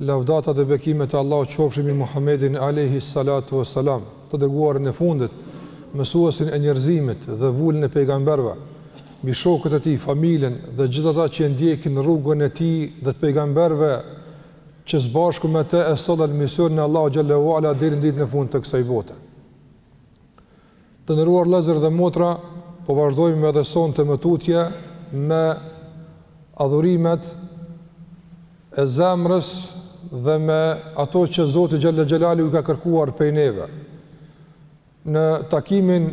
Lavdata dhe bekimet e Allahut qofshin mbi Muhammedin alejhi salatu ue selam, të dërguarin e fundit, mësuesin e njerëzimit dhe vulën e pejgamberëve, mbi shokët e tij, familjen dhe gjithë ata që e ndjekin rrugën e tij dhe të pejgamberëve që së bashku me të e sollën misionin e Allahut xhelle ue ala deri në ditën e fundit të kësaj bote. Të nderuar vëllezër dhe motra, po vazhdojmë edhe sonte më tutje me adhurimet e zemrës dhe me ato që Zoti xhelle xhelaluhu i ka kërkuar prej neve. Në takimin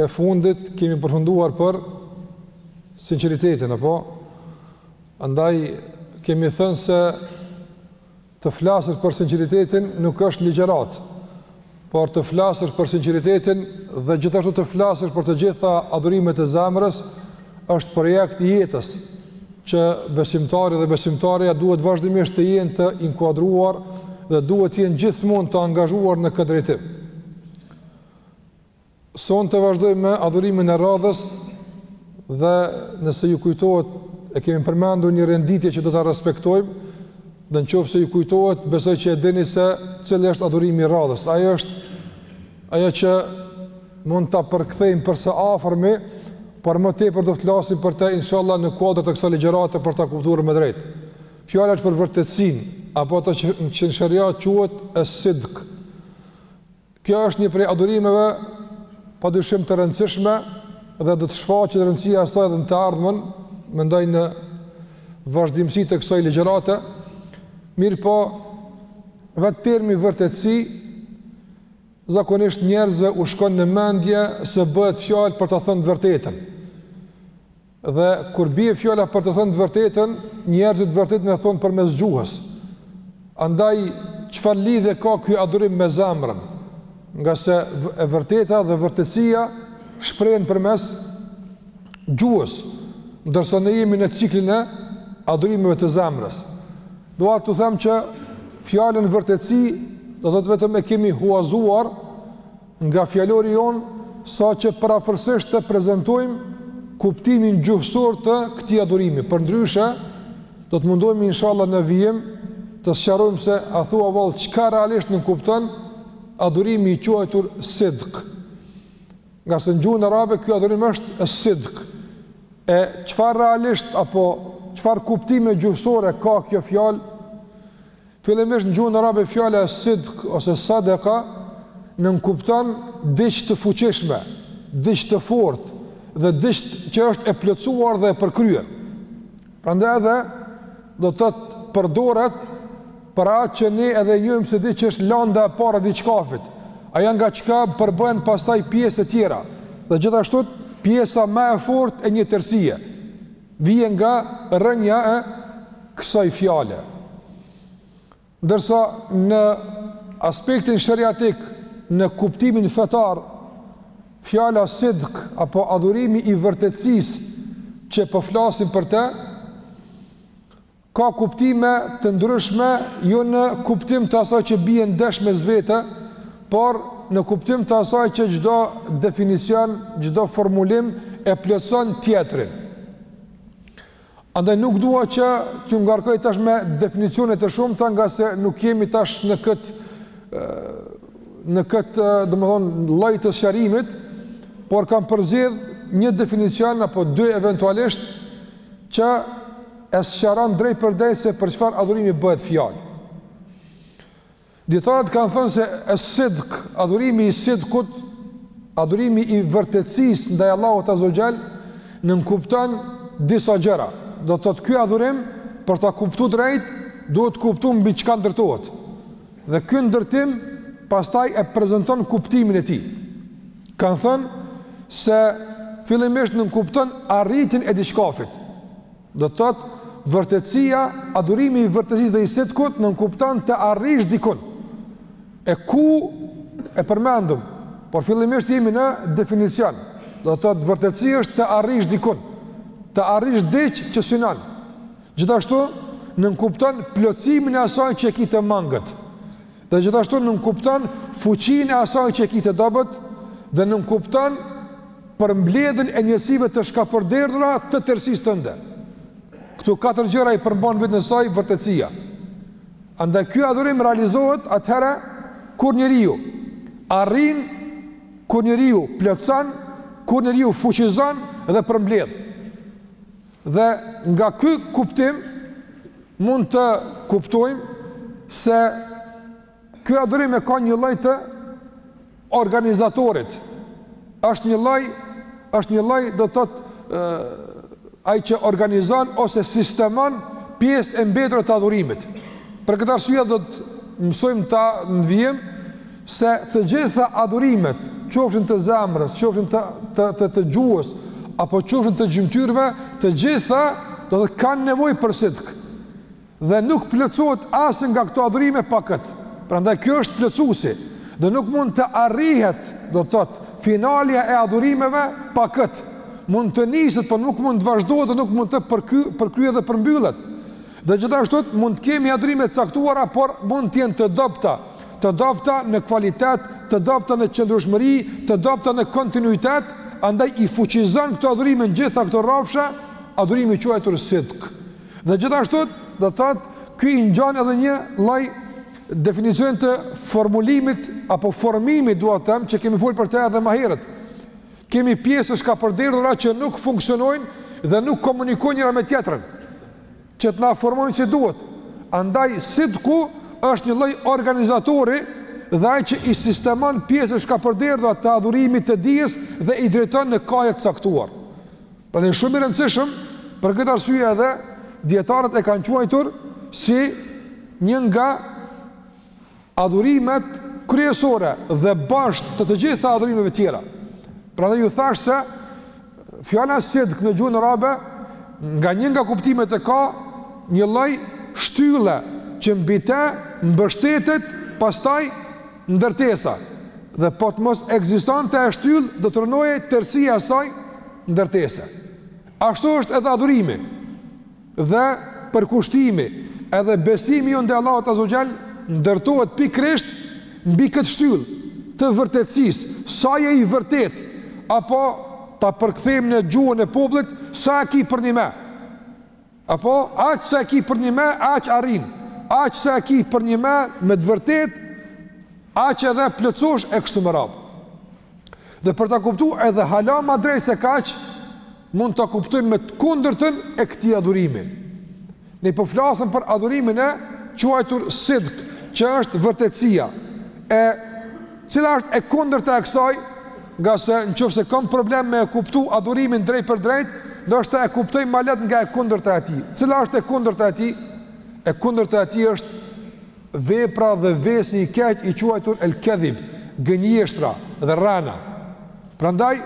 e fundit kemi përfunduar për sinqeritetin apo andaj kemi thënë se Të flasësh për sinqeritetin nuk është ligjëratë, por të flasësh për sinqeritetin dhe gjithashtu të flasësh për të gjitha adhurimet e zemrës është projekt i jetës që besimtari dhe besimtarja duhet vazhdimisht të jenë të inkuadruar dhe duhet të jenë gjithmonë të angazhuar në këtë drejtim. Sonte vazhdojmë me adhurimin e radhës dhe nëse ju kujtohet e kemi përmendur një renditje që do ta respektojmë, dhe në qoftë se ju kujtohet, besoj që e dini se cili është adhurimi i radhës. Ai është ajo që mund ta përkthejmë për së afërmi, por më tepër do të flasim për te, inshallah, në kuadër të kësaj ligjërate për ta kuptuar më drejt. Fjala është për vërtetësinë, apo atë që në sheriat quhet es-sidk. Kjo është një prej adhurimeve padyshim të rëndësishme dhe do të shfaqet rëndësia e saj edhe në të ardhmen, mendoj në vazhdimësi të kësaj ligjërate. Mirëpo vetë termi vërtetësi zakonisht njerëzve u shkon në mendje se bëhet fjalë për ta thënë të vërtetën. Dhe kur bie fjala për të thënë të vërtetën, njerëzit të vërtetën e thonë përmes gjuhës. Andaj çfarë lidhje ka ky adhurim me zemrën? Ngase e vërteta dhe vërtetësia shprehen përmes gjuhës, ndërsa ne jemi në ciklin e adhurimeve të zemrës. Dua t'u them që fjalën vërtetësi do të thotë vetëm e kemi huazuar Nga fjalori jonë, sa që përafërsisht ta prezantojmë kuptimin gjuhësor të këtij adhurimi, përndryshe do të mundohemi inshallah në vijim të sqarojmë se a thua vallë çka realisht nënkupton adhurimi i quajtur sidq. Ngase në gjuhën arabe ky adhurim është as-sidq. E çfarë realisht apo çfarë kuptime gjuhësore ka kjo fjalë? Fillimisht në gjuhën arabe fjala sidq ose sadaqa nënkupton diç të fuqishme, diç të fortë dhe diç që është e plotësuar dhe e përkryer. Prandaj edhe do të thotë përdoret për atë që ne edhe njohim si diç që është landa e parë e diçkafit. Ajo nga çka përbëhen pastaj pjesët e tjera dhe gjithashtu pjesa më e fortë e një tërësie. Vjen nga rrënja e kësaj fjale. Ndërsa në aspektin sheriatik, në kuptimin fetar, fjala sidq apo adhurimi i vërtetësisë që po flasim për të, Ka kuptime të ndryshme jo në kuptim të asaj që bien ndesh mes vete, por në kuptim të asaj që çdo definicion, çdo formulim e plotëson tjetrin. Andaj nuk dua që t'ju ngarkoj tash me definicione të shumta ngase nuk jemi tash në këtë në këtë, domethënë, lloj të sqarimit, por kam përzgjedh një definicion apo dy eventualisht që e sqaron drejtpërdrejt se për çfarë adhurimi bëhet fjalë. Dijetarët kanë thënë se sidq, adhurimi i sidkut, adhurimi i vërtetësisë ndaj Allahut azze ue xhel, nënkupton disa gjëra. Do të thotë ky adhurim, për ta kuptu drejt, duhet kuptu mbi çka ndërtohet. Dhe ky ndërtim, pastaj e prezenton kuptimin e tij. Kanë thënë se fillimisht nënkupton arritjen e diçkafit. Do të thotë vërtetësia, adhurimi i vërtetësisë dhe i sidkut nënkupton të arrish dikun. E ku e përmendim, por fillimisht jemi në definicion. Do të thotë vërtetësi është të arrish dikun, të arrish diç që synon. Gjithashtu nënkupton plotësimin e asaj që e ki të mangët. Dhe gjithashtu nënkupton fuqinë e asaj që e ki të dobët dhe nënkupton përmbledhjen e njësive të shkapërderdhura të tërësisë tënde. Këto katër gjëra i përmban vetë në saj vërtetësia. Andaj ky adhurim realizohet atëherë kur njeriu arrin, kur njeriu plotëson, kur njeriu fuqizon dhe përmbledh. Dhe nga ky kuptim mund të kuptojmë se ky adhurim e ka një lloj të organizatorit. Është një lloj, është një lloj do të thotë ai që organizon ose sistemon pjesët e mbetura të adhurimit. Për këtë arsye edhe do të mësojmë tash në vijim Se të gjitha adhurimet, qofshin të zemrës, qofshin të të të, të gjuhës apo qofshin të gjymtyrëve, të gjitha do të kanë nevojë për sidq. Dhe nuk plotësohet asnjë nga këto adhurime pa kët. Prandaj ky është plotësuesi dhe nuk mund të arrihet, do të thotë, finalja e adhurimeve pa kët. Mund të niset, por nuk mund të vazhdohet dhe nuk mund të përky, përkryhet dhe përmbyllet. Dhe gjithashtu mund të kemi adhurime të caktuara, por mund të jenë të dobëta, të dobëta në kvalitet, të dobëta në qëndrueshmëri, të dobëta në kontinuitet, andaj i fuqizon këto adhurime në gjitha këto rrafshe adhurimi i quajtur sidq. Dhe gjithashtu do të thotë ky i ngjan edhe një lloj definicion të formulimit apo formimit dua të them që kemi folur për të edhe më herët. Kemi pjesë shkapërderdhura që nuk funksionojnë dhe nuk komunikojnë njëra me tjetrën. që të na formojnë si duhet. Andaj sidku është një lloj organizatori dhe ai që i sistemon pjesë shkapërderdhura të adhurimit të dijes dhe i drejton në kahje të caktuar. Prandaj shumë i rëndësishëm, për këtë arsye edhe, dijetarët e kanë quajtur si një nga adhurimet kryesore dhe bosht të të gjitha adhurimeve tjera. Prandaj ju thashë se fjala sidk në gjuhën arabe nga një nga kuptimet e ka një lloj shtylle që mbi te mbështetet pastaj ndërtesa dhe po të mos ekzistonte ajo shtyllë do të rrënohej tërësia e asaj ndërtese. Ashtu është edhe adhurimi. Dhe përkushtimi edhe besimi jonë ndaj Allahut azza wa xhall ndërtohet pikërisht mbi këtë shtyllë të vërtetësisë, sa je i vërtetë apo ta përkthejmë në gjuhën e popullit, sa e ki përnjëmend. Apo aq sa e ki përnjëmend, aq arrin. Aq sa e ki përnjëmend me të vërtetë, aq edhe plotësohesh e kështu me radhë. Dhe për ta kuptu edhe hala ma drejt se kaq, mund ta kuptojmë me të kundërtën e këtij adhurimi. Ne po flasim për adhurimin e quajtur sidq, që është vërtetësia. E cila është e kundërta e kësaj? Ngase në qoftë se kam problem me e kuptu adhurimin drejtpërdrejt, ndoshta e kuptojmë ma leht nga e kundërta e tij. Cila është e kundërta e tij? E kundërta e tij është vepra dhe vesi i keq i quajtur el kedhib, gënjeshtra dhe rrena. Prandaj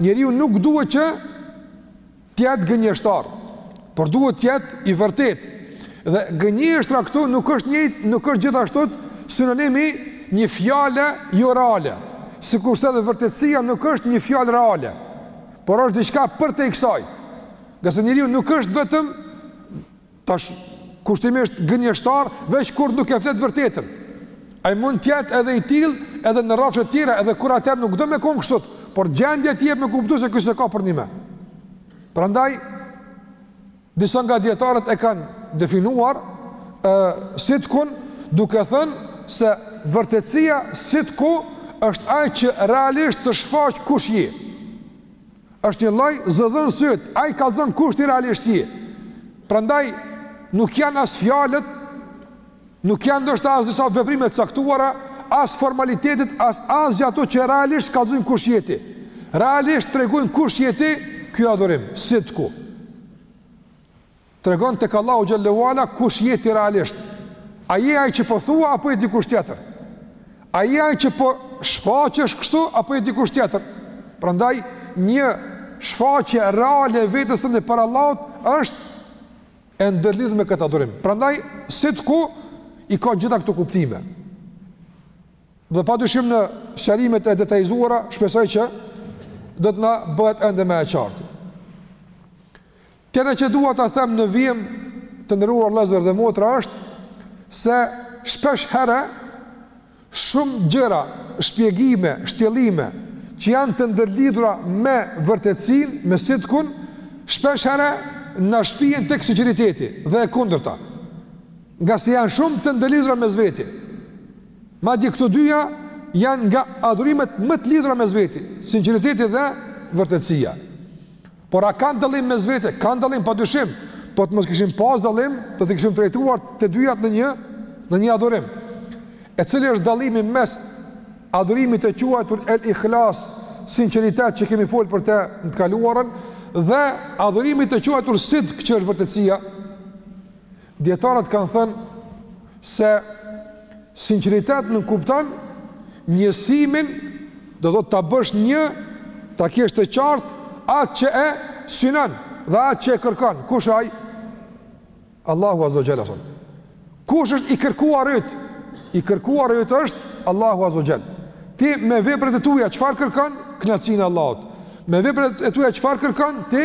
njeriu nuk duhet që të jetë gënjeshtar, por duhet të jetë i vërtetë. Dhe gënjeshtra këtu nuk është njëjtë, nuk është gjithashtu sinonim i një fjale jo reale, sikurse edhe vërtetësia nuk është një fjalë reale, por është diçka përtej kësaj. Ngase njeriu nuk është vetëm Tash kushtimisht gënjeshtar veç kur nuk e flet vërtetën. Ai mund të jetë edhe i tillë, edhe në rrafshe të tjera, edhe kur atë nuk do me kon kështu, por gjendja të jep me kuptu se ky s'e ka përnime. Prandaj disa nga dietarët e kanë definuar ë sidkun duke thënë se vërtetësia sidku është ai që realisht të shfaq kush je. Është një lloj zëdhënësi yt, ai kallzon kush ti realisht je. Prandaj nuk janë as fjalët, nuk janë ndoshta as disa veprime të caktuara, as formalitetet, as asgjë ato që realisht kallzojnë kush je ti. Realisht tregojnë kush je ti, ky adhurim, sidku. Tregon tek Allahu xhele ue ala kush je ti realisht. A je ai që po thua apo je dikush tjetër? A je ai që po shfaqesh kështu apo je dikush tjetër? Prandaj një shfaqje reale e vetes sonë para Allahut është e ndërlidhur me këtë adhurim. Prandaj sidku i ka gjitha këto kuptime. Dhe pa dyshim në sqarimet e detajzuara, shpresoj që do të na bëhet ende më e qartë. Tjetra që dua ta them në vijim të nderuar vëllezër dhe motra është se shpesh herë shumë gjëra, shpjegime, shtjellime që janë të ndërlidhura me vërtetësinë, me sidkun, shpesh herë na shpien tek sinqeriteti dhe e kundërta. Ngase janë shumë të ndërlidhura mes veti. Madje këto dyja janë nga adhurimet më të lidhura mes veti, sinqeriteti dhe vërtetësia. Por a kanë dallim mes vete? Kanë dallim padyshim. Po të mos kishin pas dallim, do t'i kishim trajtuar të dyjat në një në një adhurim. E cili është dallimi mes adhurimit të quajtur el ikhlas, sinqeritet që kemi fol për të në të kaluarën dhe adhurimit të quajtur sidk që është vërtetësia? Dietarët kanë thënë se sinqeriteti nënkupton njësimin, do thotë ta bësh një, ta kesh të qartë atë që e synon dhe atë që e kërkon. Kush ai? Allahu azze ue xhel. Kush është i kërkuari yt? I kërkuari yt është Allahu azze ue xhel. Ti me veprat e tua çfarë kërkon? Kënaqësinë e Allahut. Me veprat e tua çfarë kërkon? Ti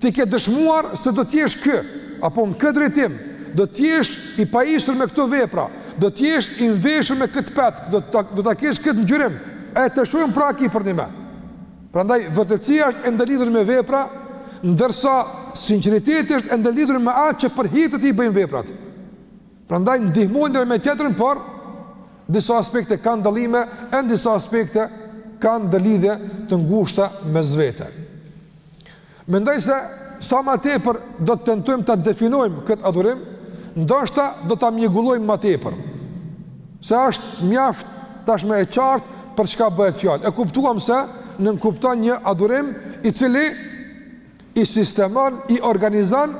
Ti ke dëshmuar se do të jesh ky, apo në këtë drejtim, do të jesh i pajisur me këto vepra, do të jesh i veshur me këtë petk, do të do ta kesh këtë ngjyrim. E të shohim pra a e ki përnime. Prandaj vërtetësia është e ndërlidhur me vepra, ndërsa sinqeriteti është e ndërlidhur me atë që për hir të tij i bëjmë veprat. Prandaj ndihmojnë njëra me tjetrën, por disa aspekte kanë dallime, e disa aspekte kanë ndërlidhje të ngushta mes vete. Mendoj se sa më tepër do të tentojmë ta definojmë këtë adhurim, ndoshta do ta mjegullojmë më tepër. Se është mjaft tashmë e qartë për çka bëhet fjalë. E kuptuam se nënkupton një adhurim i cili i sistemon, i organizon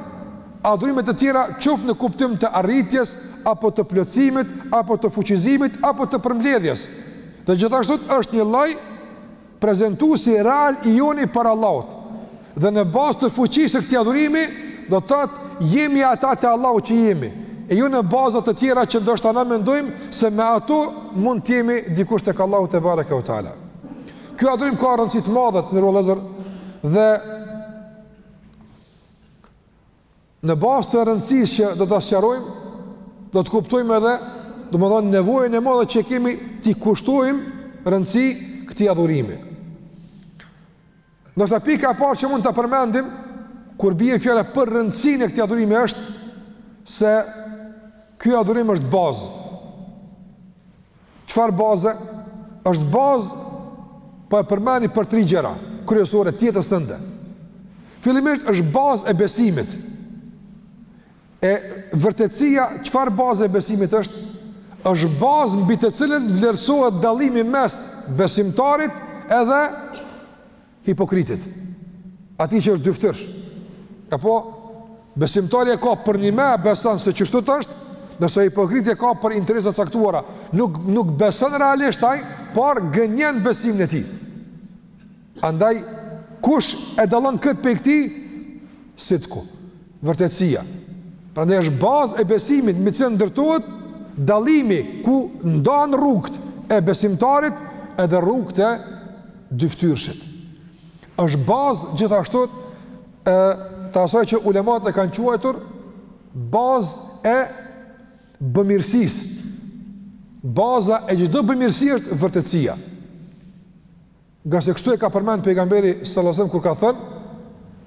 adhurimet e tjera qoftë në kuptim të arritjes apo të plotësimit apo të fuqizimit apo të përmbledhjes. Dhe gjithashtu është një lloj Prezantuesi real i joni para Allahut. Dhe në bazë të fuqisë së këtij adhurimi, do të thotë jemi ata te Allahu që jemi, e jo në baza të tjera që ndoshta na mendojmë se me ato mund të jemi dikush tek Allahu tebareke ve teala. Ky adhurim ka rëndësi të madhe të nderuar vëllezër dhe Në bazë të rëndësisë që do ta sqarojmë, do të kuptojmë edhe, domethënë nevojën e madhe që kemi t'i kushtojmë rëndësi këtij adhurimi. Ndoshta pika e parë që mund ta përmendim kur bie fjala për rëndësinë e këtij adhurimi është se ky adhurim është bazë. Çfarë baze? Është bazë po e përmeni për tri gjëra kryesore të jetës tënde. Fillimisht është bazë e besimit. E vërtetësia, çfarë baze e besimit është? është bazë mbi të cilën vlerësohet dallimi mes besimtarit edhe Hipokritit, atij që është dyftyrsh. Apo besimtari e ka përnime, beson se qështu është, ndërsa hipokriti e ka për interesa të caktuara, nuk nuk beson realisht ai, por gënjen besimin e tij. Andaj kush e dallon këtë pe këtij? Sidku, vërtetësia. Prandaj është bazë e besimit me të cilën ndërtohet dallimi ku ndahen rrugët e besimtarit edhe rrugët e dyftyrshit. Është bazë gjithashtu e të asaj që ulematë e kanë quajtur bazë e bëmirësisë. Baza e çdo bëmirësi është vërtetësia. Ngase kështu e ka përmend pejgamberi sallallahu alajhi wasallam kur ka thënë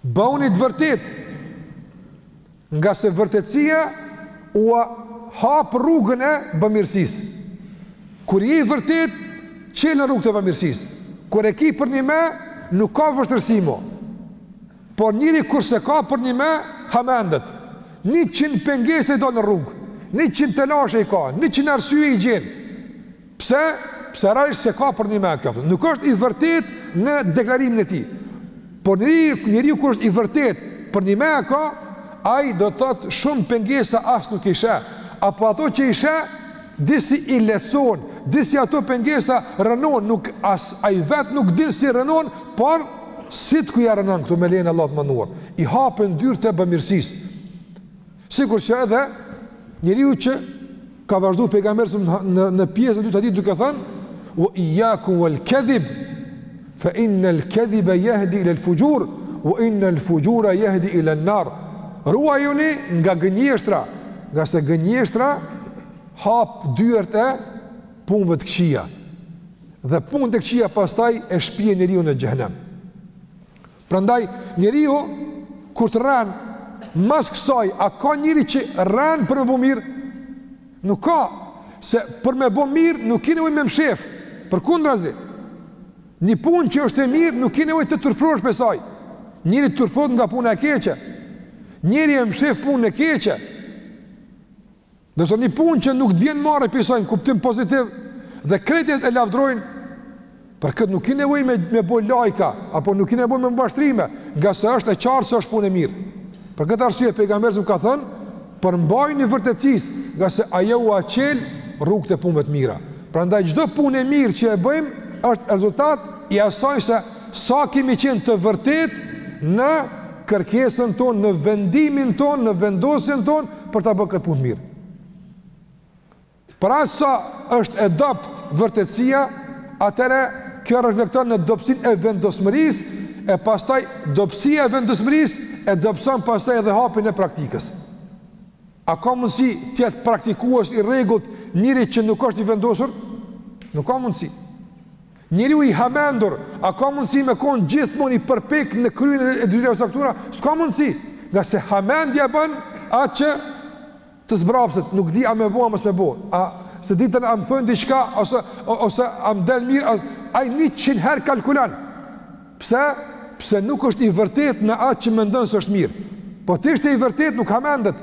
Bëhuni të vërtetë, ngase vërtetësia ua hap rrugën e bamirësisë. Kur je i vërtetë, çelen rrugë të bamirësisë. Kur e ki përnime, nuk ka vështirësi më. Por njeri kur s'e ka përnime, hamendet. 100 pengese i dalë në rrugë, 100 telashe i ka, 100 arsye i gjen. Pse, pse realisht s'e ka përnime kjo, nuk është i vërtetë në deklarimin e tij, por njeri, njeriu kur është i vërtetë përnime e ka, ai do të thotë shumë pengesa as nuk i sheh, apo ato që i sheh, disi i lehtëson, disi ato pengesa rrënon, nuk as ai vetë nuk din si i rrënon, por si të ku ia rrënon këtu me lejen e Allahut të madhëruar, i hapen dyert e bamirësisë, Sikur që edhe njeriu që ka vazhduar pejgamberi në në pjesën e dytë të hadithit duke thënë wa iyyakum wal kadhib fa inna al kadhiba yahdi ila al fujur wa inna al fujura yahdi ila an nar ruajuni nga gënjeshtra ngase gënjeshtra hap dyert e punëve të këqija dhe punët e këqija pastaj e shpien njeriu në xhehenem Prandaj njeriu kur të rren mas kësaj a ka njeri që rren për me bo mirë? Nuk ka, se për me bo mirë nuk ki nevojë me mshef, përkundrazi. Një punë që është e mirë nuk ki nevojë të turprohesh për saj. Njeri turprohet nga puna e keqe, njeri e mshef punën e keqe. Ndërsa një punë që nuk të vjen marre prej saj në kuptim pozitiv dhe krejt e lavdrojnë, për këtë nuk ki nevojë me me bë lajka apo nuk ki nevojë me mashtrime, ngase është e qartë se është punë e mirë. Për këtë arsye pejgamberi ka thënë, përmbajuni vërtetësisë, ngase ajo ua çel rrugët e punëve të mira. Prandaj çdo punë e mirë që e bëjmë është rezultat i asaj se sa kemi qenë të vërtetë në kërkesën tonë, në vendimin tonë, në vendosjen tonë për ta bërë këtë punë mirë. Pra sa është e dobët vërtetësia, atëherë kjo reflekton në dobësinë e vendosmërisë, e pastaj dobësia e vendosmërisë, e dobëson pastaj edhe hapin e praktikës. A ka mundësi të jetë praktikues i rregullt njeriu që nuk është i vendosur? Nuk ka mundësi. Njeriu i hamendur, a ka mundësi me kon gjithmonë i përpiktë në kryerjen e detyrave të caktuara? S'ka mundësi, ngase hamendja e bën atë që të zbrapset, nuk di a me bo a mos me bo, a se ditën a më thonë diçka ose ose a më del mirë, ai njëqind herë kalkulon. Pse? Pse nuk është i vërtetë në atë që mendon se është mirë. Po të ishte i vërtetë nuk hamendet.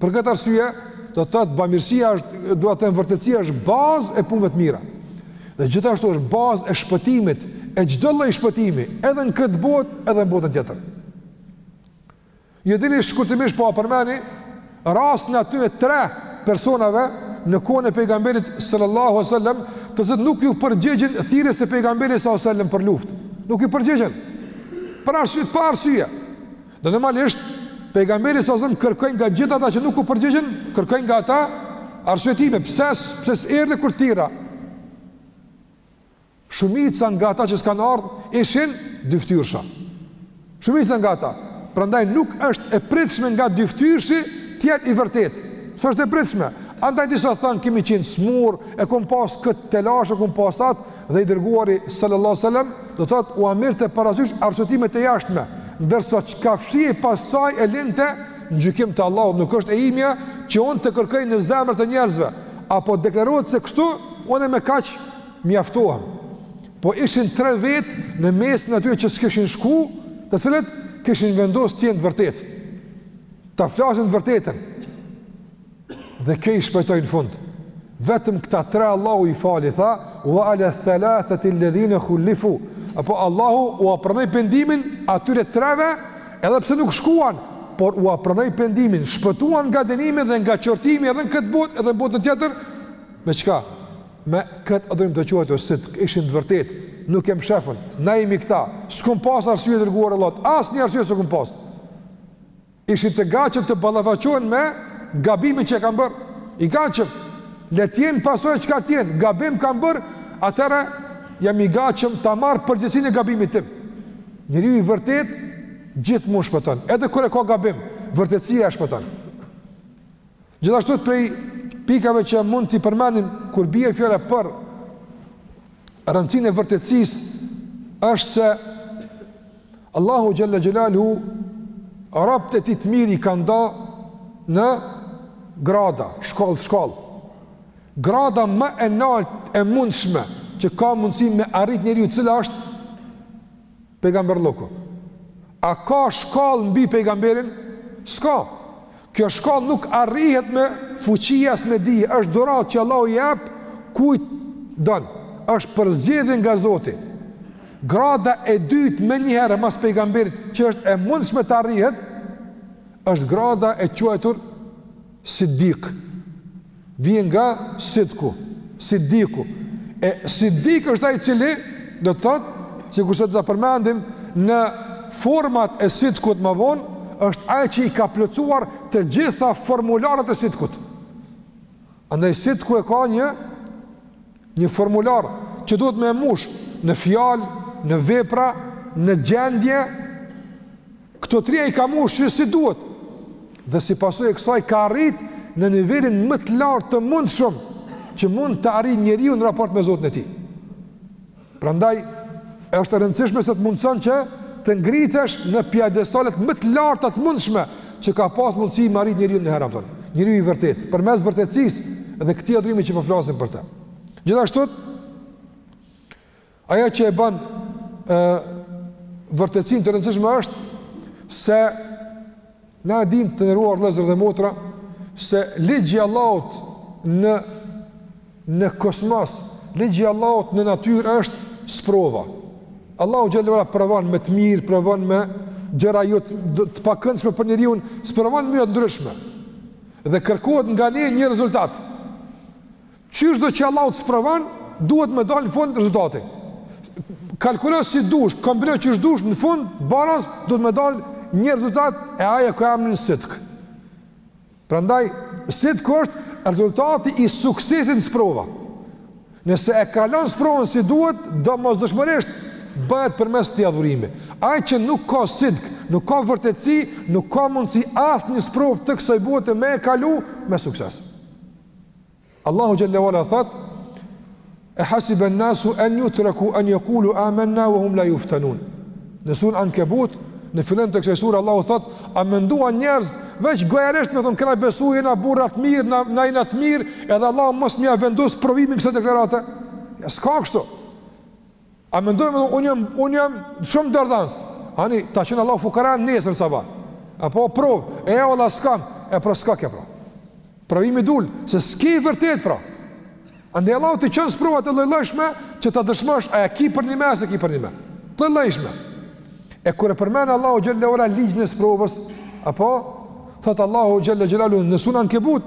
Për këtë arsye, do të thotë bamirësia është, dua të them vërtetësia është bazë e punëve të mira. Dhe gjithashtu është bazë e shpëtimit, e çdo lloj shpëtimi, edhe në këtë botë, edhe në botën tjetër. Ju e dini shkurtimisht po e përmendi rastin e atyre tre personave në kohën e pejgamberit sallallahu alajhi wasallam, të cilët nuk iu përgjigjën thirrjes së pejgamberit sallallahu alajhi wasallam për luftë. Nuk iu përgjigjën. Për arsye, për arsye. Dhe normalisht pejgamberi salasem kërkoi nga gjithë ata që nuk u përgjigjën, kërkoi nga ata arsyetime pse pse s'erdhe kur thirra. Shumica nga ata që s'kan ardh ishin dyftyrësha. Shumica nga ata. Prandaj nuk është e pritshme nga dyftyrëshi të jetë i vërtet. S'është e pritshme. Andaj disa thanë kemi qenë smur, e kum pas kët telash, e kum pas atë, dhe i dërguari sallallahu alaihi wasallam do të thotë ua mirrte parasysh arsyetimet e jashtme ndërsa çka fshihej pas saj e linte në gjykim të Allahut nuk është e imja që unë të kërkoj në zemrën e njerëzve apo deklarohet se kështu unë me kaq mjaftohem po ishin tre vet në mesin e atyre që s'kishin shku të cilët kishin vendos të jenë të vërtetë ta flasin të vërtetën Dhe kjo i shpëtoi në fund. Vetëm këta tre Allahu i fali, tha, wa ala thalathati alladhina khulifu. Apo Allahu ua pranoi pendimin atyre treve, edhe pse nuk shkuan, por ua pranoi pendimin, shpëtuan nga dënimi dhe nga qortimi edhe në këtë botë edhe në botën tjetër. Me çka? Me këtë adhurim të quajtur sidk, ishin të vërtetë, nuk e mshefën. Na jemi këta. S'kum pas arsye i dërguar i Allahut. Asnjë arsye s'kum pas. Ishin të gatshëm të ballafaqohen me gabimin që kanë bërë. I gatshëm. Le të jenë pasojë çka të jenë, gabim kam bërë, atëherë jam i gatshëm ta marr përgjegjësinë e gabimit tim. Njeriu i vërtet gjithmonë shpëton, edhe kur e ka gabim, vërtetësia e shpëton. Gjithashtu prej pikave që mund t'i përmendim kur bie fjala për rëndësinë e vërtetësisë është se Allahu xhalla xhelalu robt e tij të mirë i ka nda në grada, shkallë, shkallë. Grada më e nalt e mundshme që ka mundësi me arrit njeriu cila është Pejgamberlluku. A ka shkallë mbi pejgamberin? S'ka. Kjo shkallë nuk arrihet me fuqi as me dije, është dhuratë që Allahu i jep kujt don, është përzgjedhje nga Zoti. Grada e dytë menjëherë mas pejgamberit që është e mundshme të arrihet është grada e quajtur Siddiq. Vjen nga Sidku, Siddiku. E Siddiq është ai i cili do të thotë, sikurse do ta përmendim në format e Sidkut më vonë, është ai që i ka plotësuar të gjitha formularët e Sidkut. Andaj Sidku e ka një një formular që duhet me mbush në fjalë, në vepra, në gjendje, Këto tri ai i ka mush si duhet dhe si pasojë e kësaj ka arrit në nivelin më të lartë të mundshëm që mund të arrijë njeriu në raport me Zotin e tij. Prandaj është e rëndësishme se të mundson që të ngritesh në piedestalet më të larta të mundshme që ka pas mundësi me arrit njeriu në herë Njeriu i vërtetë, përmes vërtetësisë dhe këtij adhurimi që po flasim për të. Gjithashtu Ajo që e bën ë vërtetësinë të rëndësishme është se na e dimë të nderuar vëllezër dhe motra se ligji i Allahut në në kosmos, ligji i Allahut në natyrë është sprova. Allahu xhel-le ve ala sprovon me të mirë, sprovon me gjëra jo të pakëndshme për njeriun, sprovon mënyra të ndryshme. Dhe kërkohet nga ne një rezultat. Qysh do që Allahu të sprovon, duhet me dalë në fund rezultati. Kalkulo si dush, kombino qysh dush, në fund, baraz, duhet me dalë një rezultat e ai e ka emnin sidk. Prandaj, sidk është rezultati i suksesit në sprova. Nëse e kalon sprovën si duhet, domosdoshmërisht, bëhet përmes këtij adhurimi. Ai që nuk ka sidk, nuk ka vërtetësi, nuk ka mundësi asnjë sprovë të kësaj bote me e kalu me sukses. Allahu xhel-le ve ala thot e hasib an nasu an yutraku an yaqulu amanna wa hum la yuftanun në suren Ankebut në fillim të kësaj sure Allahu thot a menduan njerëzit veç gojarisht me thon kena besu jena burra të mirë na na jena të mirë edhe Allahu mos me ia vendos provimin kësaj deklarate jo s'ka kështu A mendojmë edhe unë jam, unë jam shumë dorëdhanës. Ani, ta çon Allahu fukaranë nesër sabah. A po provë, e valla s'kam, e pra s'koke pra. Provimi dul, se s'ke i vërtetë pra. Andaj Allahu t'i çon sprova të llojllojshme, që ta dëshmosh, a e ki përnime, a s'e ki përnime. Të llojllojshme. E kur e përmend Allahu xhel-le ve ala ligjin e sprovës, a po, thotë Allahu xhel-le xhelaluhu në suren Ankebut,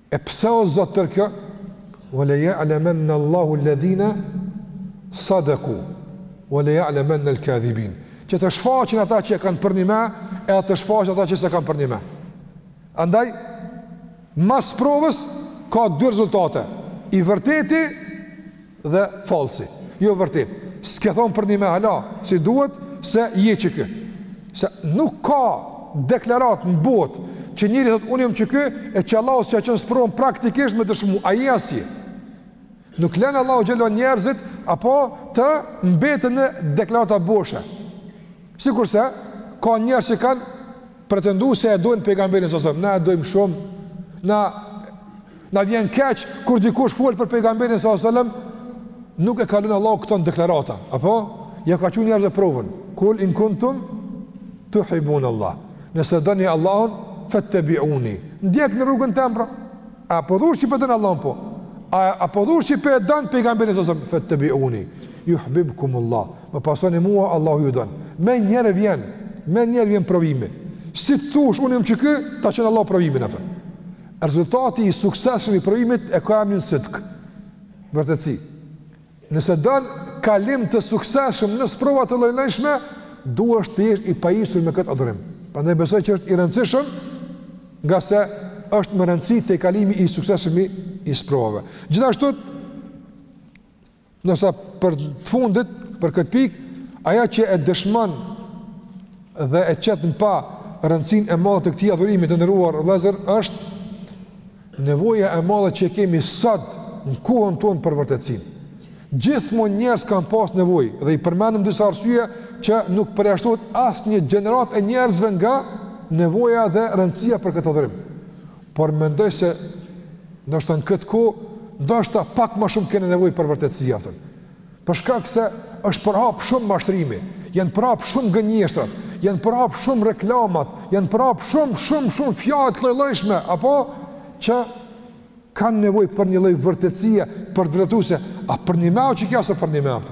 E pse o Zot tërë kjo? Wa la ya'lamanna Allahu alladhina sadaku wa la ya'lamanna al-kadhibin. Që të shfaqen ata që e kanë përnime, edhe të shfaqen ata që s'e kanë përnime. Andaj mas sprovës ka dy rezultate. I vërteti dhe fallci. Jo vërtet. S'ke thonë përnime hala, si duhet, se je qiky. Se nuk ka deklaratë në botë, që njeri thotë, unë jam qiky, e që Allahu s'ia çon sprovën praktikisht me dëshmu, a je a s'je. Nuk i len Allahu xhel-le ve ala njerëzit, apo të mbeten në deklarata boshe. Sikurse, ka njerëz që kanë pretendu se e dojnë pejgamberin salallahu alejhi ve selem, na e dojmë shumë, na, na vjen keq, kur dikush fol për pejgamberin salallahu alejhi ve selem, nuk e kalon Allahu këto në deklarata, apo? Ja ka çu njerëzve provën, kul in kuntum, tuhibbunallah, nëse doni Allahun, fettebiuni, ndjekni rrugën teme pra, a po thu që po e don Allahun po, a, a po thu që po e don pejgamberin salallahu alejhi ve selem, fettebiuni, juhbibkumullah, Më pasoni mua, Allahu ju don. Menjëherë vjen, menjëherë vjen provimi. Si të thush, unë jom që ky, ta çon Allahu provimin, apo. Rezultati i suksesshëm i provimit e ka emnin sidk. Vërtetësi. Nëse don kalim të suksesshëm në sprova të llojllojshme, duhesh të jesh i pajisur me këtë adhurim. Prandaj besoj që është i rëndësishëm, ngase është me rëndësi tejkalimi i suksesshëm i, i sprovave. Gjithashtu, Ndërsa për të fundit, për këtë pikë, ajo që e dëshmon dhe e qet në pah rëndësinë e madhe të këtij adhurimi të nderuar vllezër është nevoja e madhe që e kemi sot në kohën tonë për vërtetësinë. Gjithmonë njerëzit kanë pas nevojë dhe i përmendëm disa arsye që nuk përjashtohet asnjë gjeneratë e njerëzve nga nevoja dhe rëndësia për këtë adhurim. Por mendoj se ndoshta në këtë kohë ndoshta pak më shumë kanë nevojë për vërtetësi atë. Për shkak se është përhap shumë mashtrimi, janë përhap shumë gënjeshtrat, janë përhap shumë reklamat, janë përhap shumë shumë shumë fjalë të llojllojshme apo që kanë nevojë për një lloj vërtetësie për të vërtetu se a përnjëmend o, që kjo s'o përnjëmend.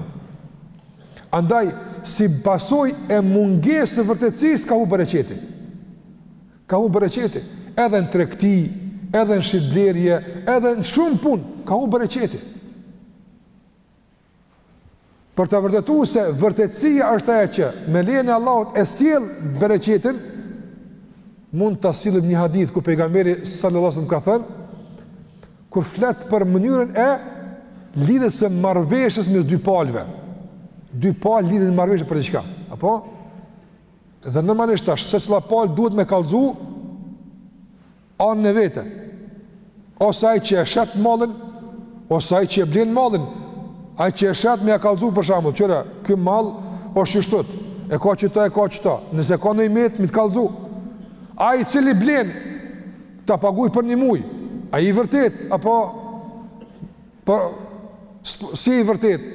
Andaj si pasojë e mungesë së vërtetësisë ka hup bereqeti. Ka hup bereqeti, edhe në tregti, edhe në shitblerje, edhe në shumë punë, ka hup bereqeti. Për ta vërtetu se vërtetësia është ajo që me lejen e Allahut e sjell bereqetin, mund ta sjellim një hadith ku pejgamberi salallahu alejhi ve selem ka thënë, kur flet për mënyrën e lidhjes së marrëveshjes mes dy palëve, dy palë lidhin marrëveshje për diçka, apo? Dhe normalisht tash secila palë duhet me kallxu anën e vet. Ose ai që e shet mallin, ose ai që e blen mallin, ai që e shet me ia kallxu për shembull, qyre, ky mall osht qështu. E ka qëto, e ka qëto. Nëse ka ndonjë metë, me ta kallxu. Ai i cili blen ta paguaj për një muaj. A je i vërtetë apo po s'je i vërtetë?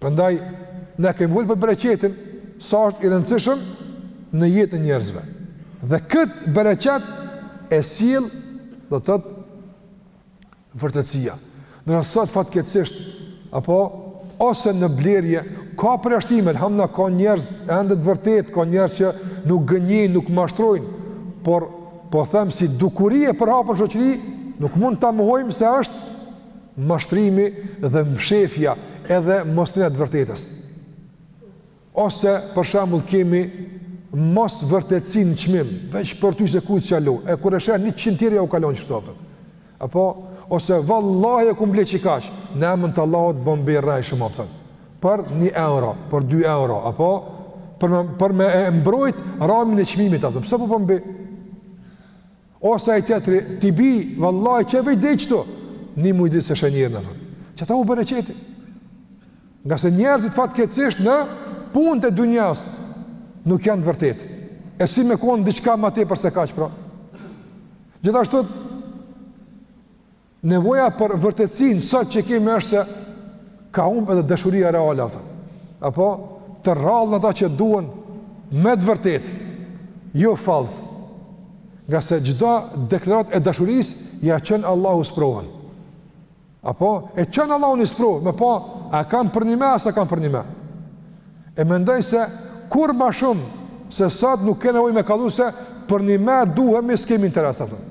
Prandaj ne kemi folur për bereqetin, sa është i rëndësishëm në jetën e njerëzve. Dhe kët bereqet e sjell do të thotë vërtetësia. Në tregti sot fatkeqësisht apo ose në blerje ka përjashtime, elhamdulilah ka njerëz ende të vërtetë, ka njerëz që nuk gënjejnë, nuk mashtrojnë, por po them si dukuri e përhapun n'shoqëri, nuk mund ta mohojmë se është mashtrimi dhe mshefja edhe mosthënia e të vërtetës. Ose, për shambull, kemi mos vërtetësi në çmim, veç për ty po ta çaloj, e kur e sheh ni njeri tjetër ja u kalon që shtofet. Apo, ose vallahi e kum ble qikaq, në emën të Allahut bon be rrejshëm, a kupton. Për një euro, për dy euro, apo, për me, për me e mbrojt ramjen e çmimit, a kupton. Pse po bon be? Po Ose ai tjetri, t'i bi, vallahi, qe besa dej qëtu, ni muj ditë s'e sheh njeri n'fare. Qata u bë e qeti. Ngase njerëzit fatkeqësisht në punë të dunjas, nuk janë të vërtet. E si me konë diçka ma tepër se kaq, pra. Gjithashtu, Nevoja për vërtetësinë sot që kemi është se ka humbë edhe dashuria reale, a kupton. Apo të rrallë ata që duhen me të vërtet, jo fals. Ngase çdo deklaratë e dashurisë, ia çon Allahu sprovën. Apo, e çon Allahu ni sprovë, me pa, a e kam përnime, a s'e kam përnime. E mendoj se kurrë ma shumë se sot nuk ke nevojë me kallxu se përnime duhemi, s'kemi interes, a kupton.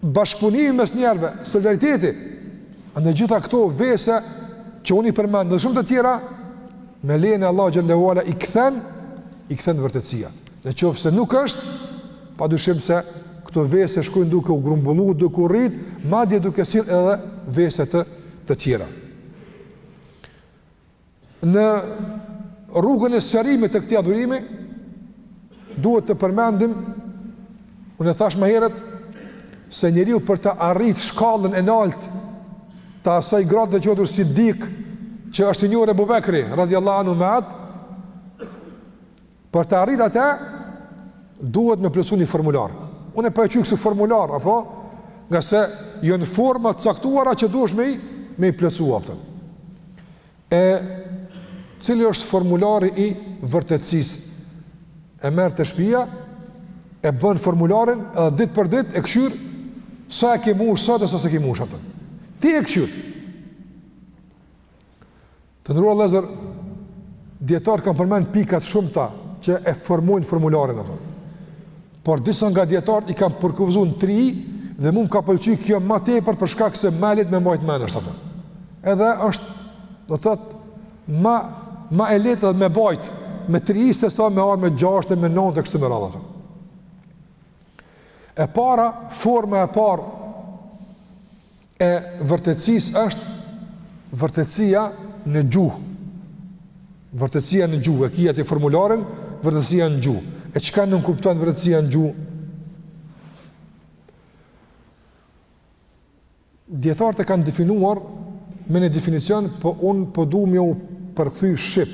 bashkëpunimi mes njerëzve, solidariteti. Andaj gjitha këto vese që unë i përmend dhe shumë të tjera me lejen e Allahut xhel-le ue ala i kthen i kthen vërtetësia. Në qoftë se nuk është, padyshim se këto vese shkojnë duke u grumbulluar, duke u rrit, madje duke sill edhe vese të të tjera. Në rrugën e sqarimit të këtij adhurimi duhet të përmendim unë e thashë më herët se njeriu për të arrit shkallën e naltë të asaj grade të quajtur Siddiq që është i njohur Abu Bekri radhiyallahu anhu me atë Për ta arrit atë, duhet me plotësu një formular. Unë e po e quj kësi formular, apo? Ngase jënë forma t'caktuara që duhet me i, me i plotësu, a kupton. E cili është formulari i vërtetësisë e merr te shpia, e bënë formularin edhe ditë për ditë e kqyr sa e ke mush, sot e sa s'e ke mush, a kupton. Ti e kqyr. Të nderuar vëllezër, dijetarët kanë përmend pika të shumta që e formojnë formularin apo. Por disa nga dijetarët i kanë përkufizu në tri dhe mu m'ka pëlqy kjo ma tepër për shkak se ma e lehtë me mbajt mend është apo. Edhe është do të thotë ma ma e lehtë edhe me mbajt me tri se sa me ardh me 6 e me 9 kështu me radhë. E para, forma e parë e vërtetësisë është vërtetësia në gjuhë. Vërtetësia në gjuhë, e ki aty formularin, vërtetësia në gjuhë. E çka nënkupton vërtetësia në gjuhë? Dijetarët e kanë definuar me një definicion, po unë po du me jau përkthy shqip.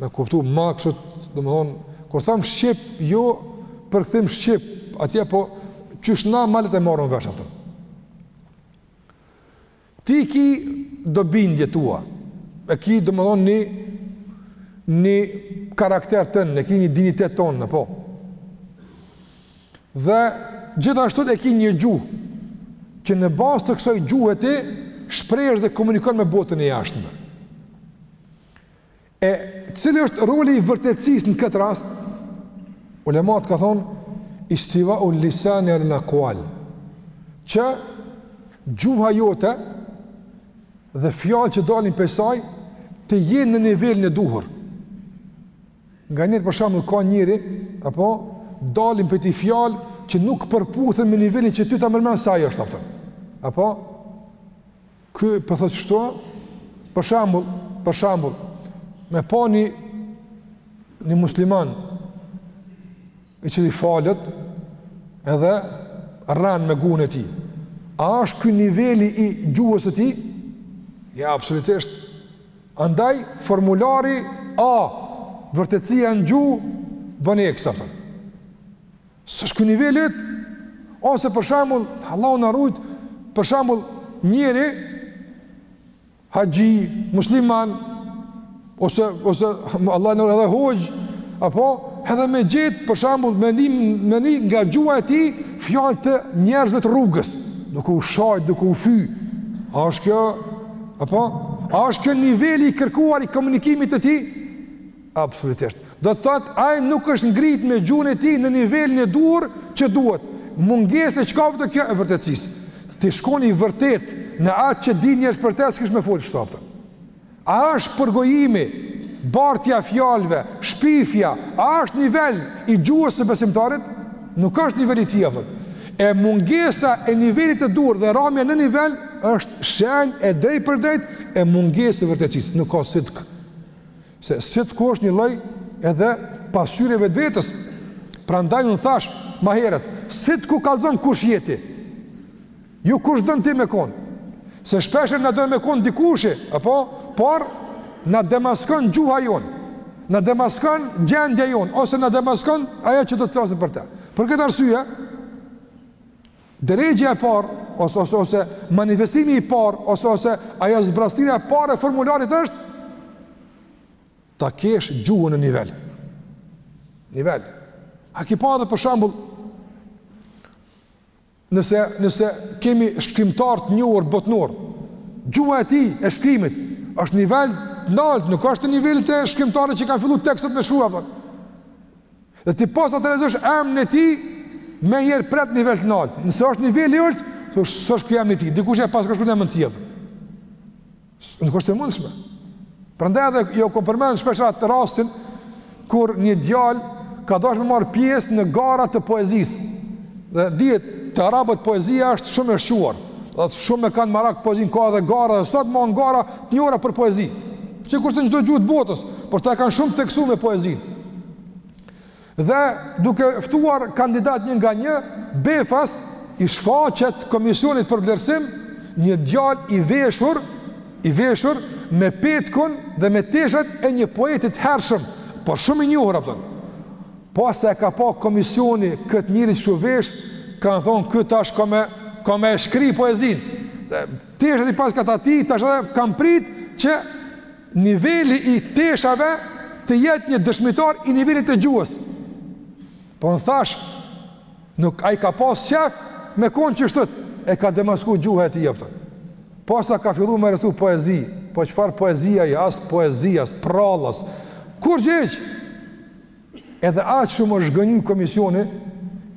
Me kuptu maksut, domethonë, kur thom shqip, jo përkthim shqip, atje po, qysh na malet e marrin vesh ato. Ti ki do bindje tua, e ki domethonë një, një karakter tën, e ki një dinjitet tën, apo. Dhe gjithashtu e ki një gjuhë, që në bazë të kësaj gjuhe ti shprehesh dhe komunikon me botën e jashtme. E cili është roli i vërtetësisë në këtë rast? Ulematë kanë thonë, istivaul lisani alel ekual, që gjuha jote dhe fjalët që dalin prej saj, të jenë në nivelin e duhur. Nganjëherë për shembull ka njeri, apo, dalin prej tij fjalë që nuk përputhen me nivelin që ty ta merr menja se ai është, apo, apo, Ky po thotë shtu? Për shembull, për shembull, me pa një, një musliman i cili falet edhe rren me guhën e tij. A është ky niveli i gjuhës së tij? Ja, absolutisht. Andaj, formulari A, vërtetësia në gjuhë, bon iks S'është ky niveli yt. Ose për shembull, Allahu na rujt, për shembull, njeri haxhi musliman ose ose Allah na rujt edhe hoxhë apo edhe me gjet për shembull me ndi nga gjuha e tij fjalë të njerëzve të rrugës, duke u shajt, duke u fy. A është kjo apo a është kjo niveli i kërkuar i komunikimit të tij? Absolutisht. Do të thotë ai nuk është ngrit me gjuhën e tij në nivelin e duhur që duhet. Mungesë e çka vetë kjo e vërtetësisë. T'ish kon i vërtetë në atë që di njerëzit për të, s'kish me fol kështu a po. A është përgojimi, bartja fjalëve, shpifja, a është nivel i gjuhës së besimtarit? Nuk është nivel i tij ai vetë. E mungesa e nivelit të duhur dhe ramja në nivel është shenjë e drejtpërdrejtë e mungesë së vërtetësisë. Nuk ka sidq. Se sidku është një lloj edhe pasqyrë vetvetes. Prandaj un thash ma herët, sidku kallzon kush je ti. Jo kush don ti me kon. Se shpeshherë na don me kon dikush, apo por na demaskon gjuha jon. Na demaskon gjendja jon ose na demaskon ajo që do të flasim për të. Për këtë arsye, Deregja e parë ose ose ose manifestimi i parë ose ose ajo zbrastija e parë e formularit është ta kesh gjuhën në nivel. Nivel. A ki pa dhe për shembull, nëse, nëse kemi shkrimtar të njohur botnor, gjuha e tij e shkrimit është nivel të naltë, nuk është në nivel të shkrimtarit që ka fillu tek tash me shkru, a po. Dhe ti posa ta lexosh emnin e tij, menjëherë pret nivel të naltë. Nëse është niveli i ulët, thu s'është ky emni i tij. Dikush e paska shkru emnin tjetër. Nuk është e mundshme. Prandaj edhe ju kom përmend shpeshherë atë rastin kur një djalë ka dasht me marr pjesë në gara të poezisë. Dhe dihet te arabët poezia është shumë e shquar. Dmth shumë e kanë marak poezinë ka edhe gara, sot ma ka gara të njohura për poezi. Sikurse n'çdo gjuhë të botës, por ata e kanë shumë theksu me poezinë. Dhe duke ftuar kandidat një nga një, befas i shfaqet komisionit për vlerësim një djal i veshur, i veshur me petkun dhe me teshat e një poetit hershëm, por shumë i njohur apo. Posa e ka pa komisioni këtë njeri qysh u vesh, kanë thonë ky tash ka me ka me shkri poezinë. Teshat i paska t'atij, tash edhe kanë prit që niveli i teshave të jetë një dëshmitar i nivelit të gjuhës. Po unë thash, nuk ai ka pas qejf me konë qeshtu, e ka demasku gjuha e tij, a kupton. Posa ka fillu me recitu poezi, po çfarë poezie, as poezi, as prallë, as kurgjo, Edhe aq shumë është zhgënjy komisioni,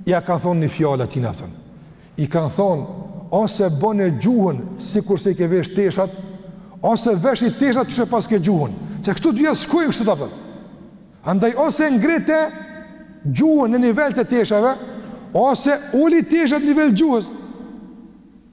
ja kanë thonë një fjalë atij, a kupton. I kanë thonë, ose bone gjuhën, sikurse i ke vesh teshat, ose veshi teshat qysh e ke gjuhën. Se këtu dyja s'shkojnë kështu, a kupton. Andaj, ose ngrite gjuhën në nivel të teshave, ose uli teshat nivel gjuhës.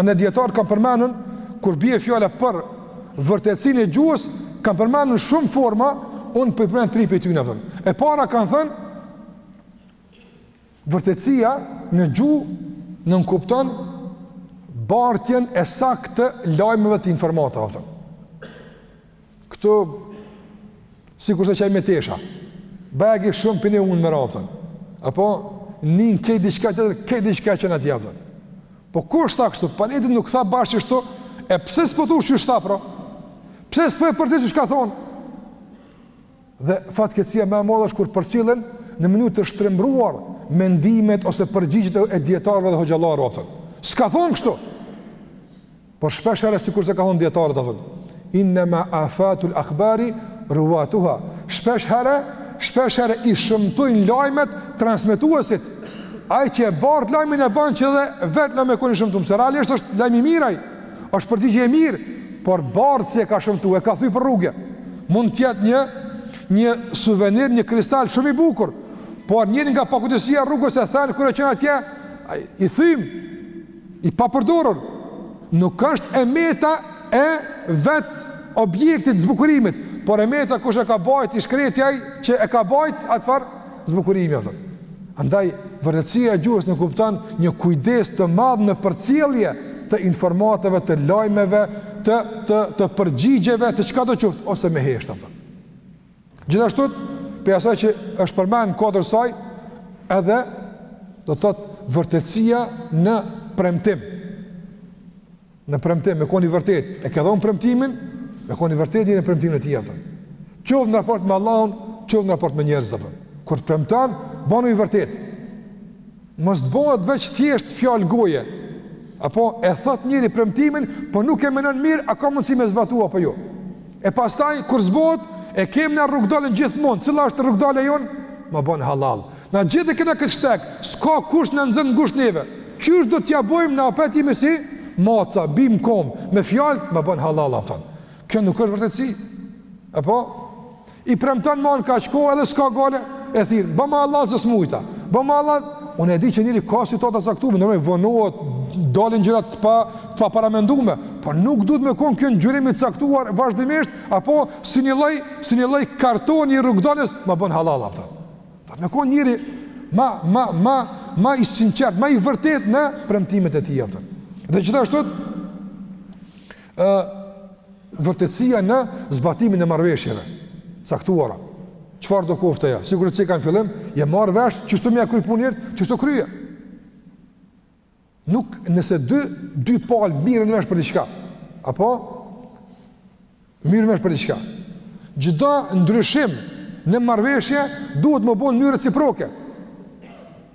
Andaj dijetarët kanë përmendur kur bie fjala për vërtetësinë e gjuhës, kanë përmendur shumë forma, unë po i përmend tri prej tyre, a kupton. E para kanë thënë vërtetësia në gjuhë nënkupton bartjen e saktë të lajmeve të informatave. Këtu, sikurse qaj me tesha, bagi shumë për një unë a kupton, apo nin krejt diçka tjetër, krejt diçka që, a kupton. Po kush tha kështu? Panetit nuk tha bash qështu, e pse s'po thu qysh tha, pra? Pse s'po e përcjell qysh ka thonë? Dhe fatkeqësia ma e madhe është kur përcillen në mënyrë të shtrembëruar mendimet ose përgjigjet e dijetarëve dhe hoxhallarëve. S'ka thon kështu. Por shpesh herë sikurse kanë thënë dijetarët apo inna ma afatul akhbari ruwatuha. Shpesh herë, shpesh herë i shëmtojnë lajmet transmetuesit. Ai që e bart lajmin e bën që edhe vetë me kon i shëmtuar, se realisht është lajm i mirë ai. Është përgjigje e mirë, por bartësi e ka shëmtuar, e ka thy për rruge. Mund të jetë një një suvenir, një kristal shumë i bukur, por njeri nga pakujdesia rrugës e then, kur e çon atje, ai i thym I papërdorur nuk është e meta e vet objektit të zbukurimit, por e meta kush e ka bajt i shkreti ai që e ka bajt atë farë zbukurimi atë. Andaj vërtetësia e gjuhës nënkupton një kujdes të madh në përcjellje të informatave, të lajmeve, të të të përgjigjeve të çkado qoftë ose me hesht atë. Gjithashtu, prej asaj që është përmend në kuadër të saj, edhe do të thotë vërtetësia në premtim. Në premtim, me kon i vërtetë, e ke dhonë premtimin, me kon i vërtetë njeri në premtimin e tij, a kupton. Qoftë në raport me Allahun, qoftë në raport me njerëz. Kur të premton, banu i vërtetë. Mos të bëhet veç thjesht fjalë goje. Apo e thot njeri premtimin, po nuk e menon mirë, a ka mundësi me zbatu apo jo. E pastaj kur s'bohet, e kem na rrugëdaljen gjithmonë, cila është rrugëdalja jonë? Ma bën hallall. Na gjith e kena këtë shteg, s'ka kush na nxen ngusht neve. Qyshdo t'ja bëjmë na apet jemi si maca, bim n'komb, me fjalën ma bën hallall, a kupton. Kjo nuk është vërtetësi. Apo I premton me anë kaq kohë edhe s'ka gajle, e thirr, "Bama hallall se s'mujta. Bama hallall." Unë e di që njeri ka situata të caktuara, ndodh vonohet, dalin gjëra të pa të paparamenduara, por nuk duhet me kon kjo ngjyrim i caktuar vazhdimisht apo si një lloj si një lloj karton i rrugëdaljes, "Ma bën hallall, a kupton." Duhet me kon njeri më më më më i sinqertë, më i vërtetë në premtimet e tij, a kupton. Dhe gjithashtu ë Vërtetësia në zbatimin e marrëveshjeve caktuara. Çfarëdo koftë ajo. Sigurisht që kanë fillim, je marr vesh qështu me ia kry punët, qështu kryje. Nuk nëse dy dy palë mirren vesh për diçka. Apo mirren vesh për diçka. Çdo ndryshim në marrëveshje duhet m'u bo n'mënyrë reciproke.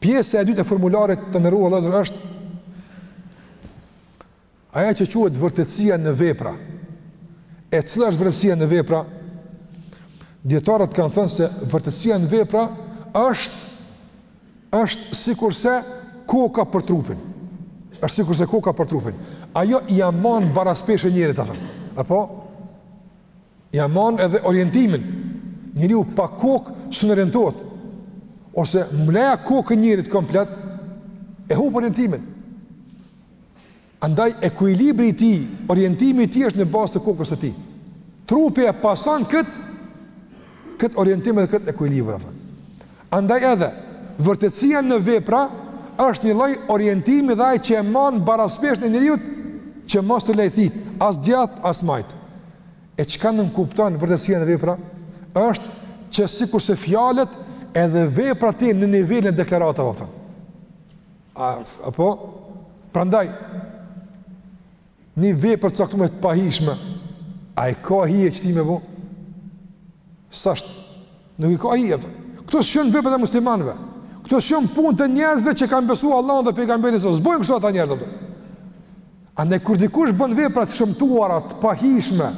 Pjesa e dytë e formularit të nderuar vllezër është aja që quhet vërtetësia në vepra. E cila është vërtetësia në vepra? Dijetarët kanë thënë se vërtetësia në vepra është është si kurse koka për trupin. është si kurse koka për trupin. Ajo ia man baraspeshën njerit, a thëmë. Apo? Ia man edhe orientimin. Njeriu pa kokë s'un orientohet. Ose mloja kokën njerit komplet, e hup orientimin. Andaj, ekuilibri i tij, orientimi i tij është në bazë të kokës së tij. Trupi e pason këtë, këtë orientim edhe këtë ekuilibër. Andaj edhe, vërtetësia në vepra është një lloj orientimi dhe ai që e man barazpeshën e njeriut që mos të lajthit, as djath, as majt. E çka nënkupton vërtetësia në vepra? Është që sikurse fjalët edhe veprat të jenë në nivelin e deklaratave. A apo prandaj Një vepër t'caktume të pahijshme, a i ka hije që ti me bo? S'është. Nuk i ka hije, a kupton. Këto s'janë veprat e muslimanëve. Këto s'janë punët e njerëzve që kanë besu Allahun dhe pejgamberin se s'bojnë kështu ata njerëz, a kupton. Andaj kur dikush bën vepra të shëmtuara, të pahijshme,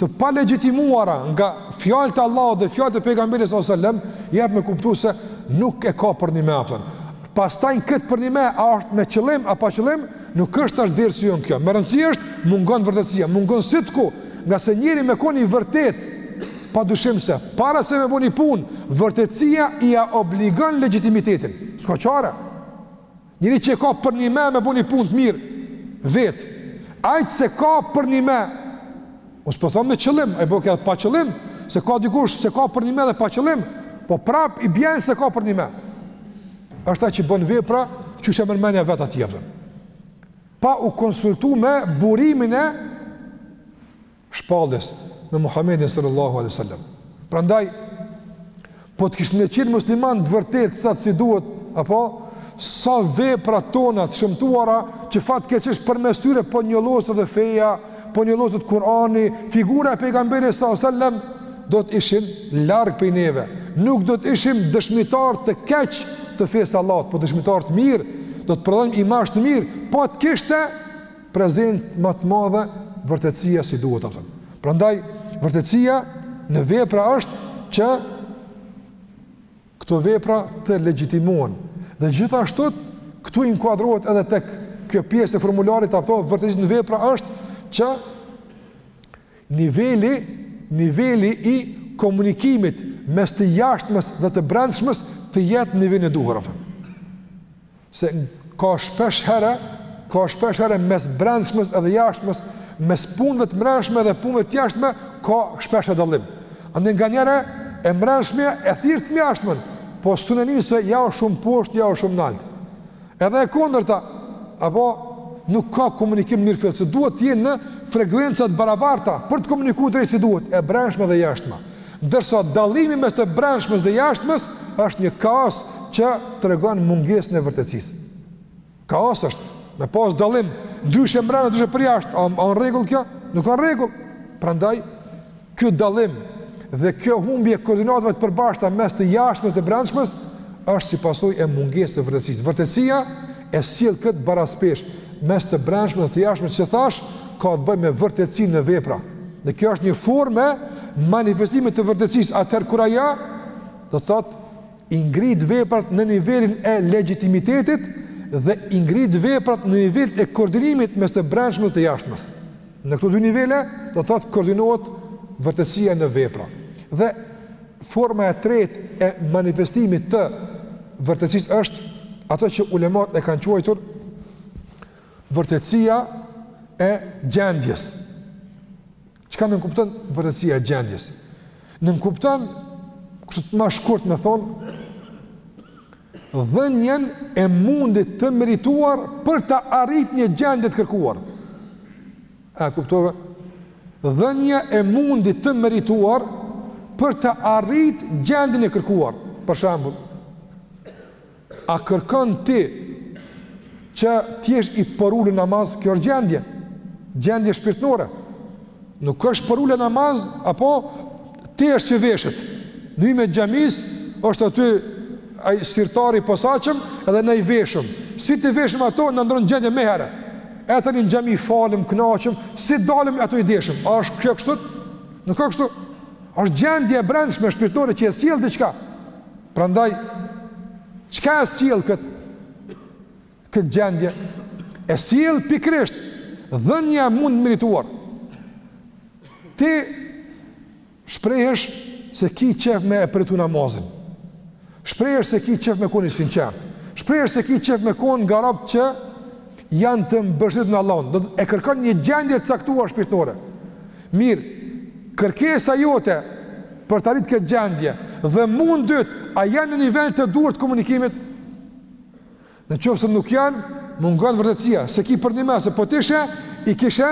të palegjitimuara nga fjalët e Allahut dhe fjalët e pejgamberit sallallahu alajhi wasallam, jep me kuptu se nuk e ka përnime, a kupton. Pastaj këtë përnime është me qëllim apo pa qëllim, Nuk është as dersi jonë kjo. Me rëndësi është, mungon vërtetësia, mungon sidku, ngase njeri me kon i vërtetë, pa dyshim se, para se me bo një pun, vërtetësia ia obligon legjitimitetin, s'ka qare. Njeri që e ka përnime me bo një punë të mirë, vet, ai që s'e ka përnime, Unë s'po them me qëllim, ai bëu këtë pa qëllim, se ka dikush s'e ka përnime edhe pa qëllim, po prap i bjen s'e ka përnime. Është ai që bën vepra, qysh ia merr menja vetë atij apo. Pa u konsultu me burimin e shpalljes me Muhamedin sallallahu alaihi wasallam. Prandaj Po të kishim qenë musliman të vërtetë sa të si duhet, apo, sa vepra tona të shëmtuara që fatkeqësisht përmes tyre po njolloset dhe feja, po njolloset Kurani, figura e pejgamberit sa sëllem, do të ishin larg prej neve, nuk do të ishim dëshmitar të keq të fesë Allahut, po dëshmitar të mirë, do të prodhonim imazh të mirë, po të kishte prezencë më të madhe vërtetësia si duhet apo. Prandaj vërtetësia në vepra është që këto vepra të legjitimohen. Dhe gjithashtu këtu inkuadrohet edhe tek kjo pjesë e formularit apo vërtetësi në vepra është që niveli niveli i komunikimit mes të jashtmes dhe të brendshmes të jetë në nivelin e duhur apo. Se ka shpesh herë, ka shpesh herë mes brendshmes edhe jashtmes, mes punëve të mbrendshme dhe punëve të jashtme ka shpeshherë dallim. Andaj nganjëherë e mbrendshmja e thirr të jashtmen, po s'un e nin se ja është shumë poshtë, ja është shumë nalt. Edhe e kundërta, apo nuk ka komunikim mirëfilltë, se duhet të jenë në frekuenca të barabarta për të komunikuar drejt si duhet, e brendshme dhe jashtme. Ndërsa dallimi mes të brendshmes dhe jashtmes është një kaos që tregon mungesën e vërtetësisë. Kaos është, me pas dallim ndryshe brenda ndryshe përjashtë, a o n'rregull kjo? Nuk o n'rregull. Prandaj ky dallim dhe kjo humbje e koordinatave të përbashkëta mes të jashtmes dhe brendshmes është si pasojë e mungesës së vërtetësisë. Vërtetësia e sjell këtë baraspeshë mes të brendshmes dhe të jashtmes që thashë ka të bëjë me vërtetësinë në vepra. Dhe kjo është një formë e manifestimit të vërtetësisë, atëherë kur ajo do të thotë i ngrit veprat në nivelin e legjitimitetit dhe i ngrit veprat në nivelin e koordinimit mes të brendshmes dhe të jashtmes. Në këto dy nivele do të thotë koordinohet vërtetësia në vepra. Dhe Forma e tretë e manifestimit të vërtetësisë është ato që ulemat e kanë quajtur vërtetësia e gjendjes. Çka nënkupton vërtetësia e gjendjes? Nënkupton kështu ma shkurt me thonë dhënien e mundit të merituar për ta arrit një gjendje të kërkuar. A kuptove? Dhënia e mundit të merituar për ta arrit gjendjen e kërkuar. Për shembull, a kërkon ti që t'jesh i përulur n'namaz, kjo është gjendje, gjendje shpirtnore. Nuk është përulja n'namaz, apo Teshë që veshet, në hymje t'xhamisë, është aty ai sirtari i posaçëm edhe na i veshëm. Si t'i veshëm ato, na ndron gjendja meniherë. E tani n'xhami falëm, knaqëm, si dalim ato i deshëm. A është kjo kështu? Nuk o kështu. Është gjendje e brendshme, shpirtnore që e sjell diçka. Prandaj, çka e sjell këtë? Këtë gjendje e sjell pikërisht dhënia e mundit të merituar. Ti shprehesh se ki qef me e përjetu namazin. Shprehesh se ki qef me kon i sinqert. Shprehesh se ki qef me kon nga robt që janë të mbështetur në Allahun. Do, e kërkon një gjendje të caktuar shpirtënore. Mirë, kërkesa jote për ta arrit këtë gjendje dhe mundi yt a janë në nivel të duhur të komunikimit? Në qoftë se nuk janë, mungon vërtetësia, s'e ki përnime, se po t'kishe, i kishe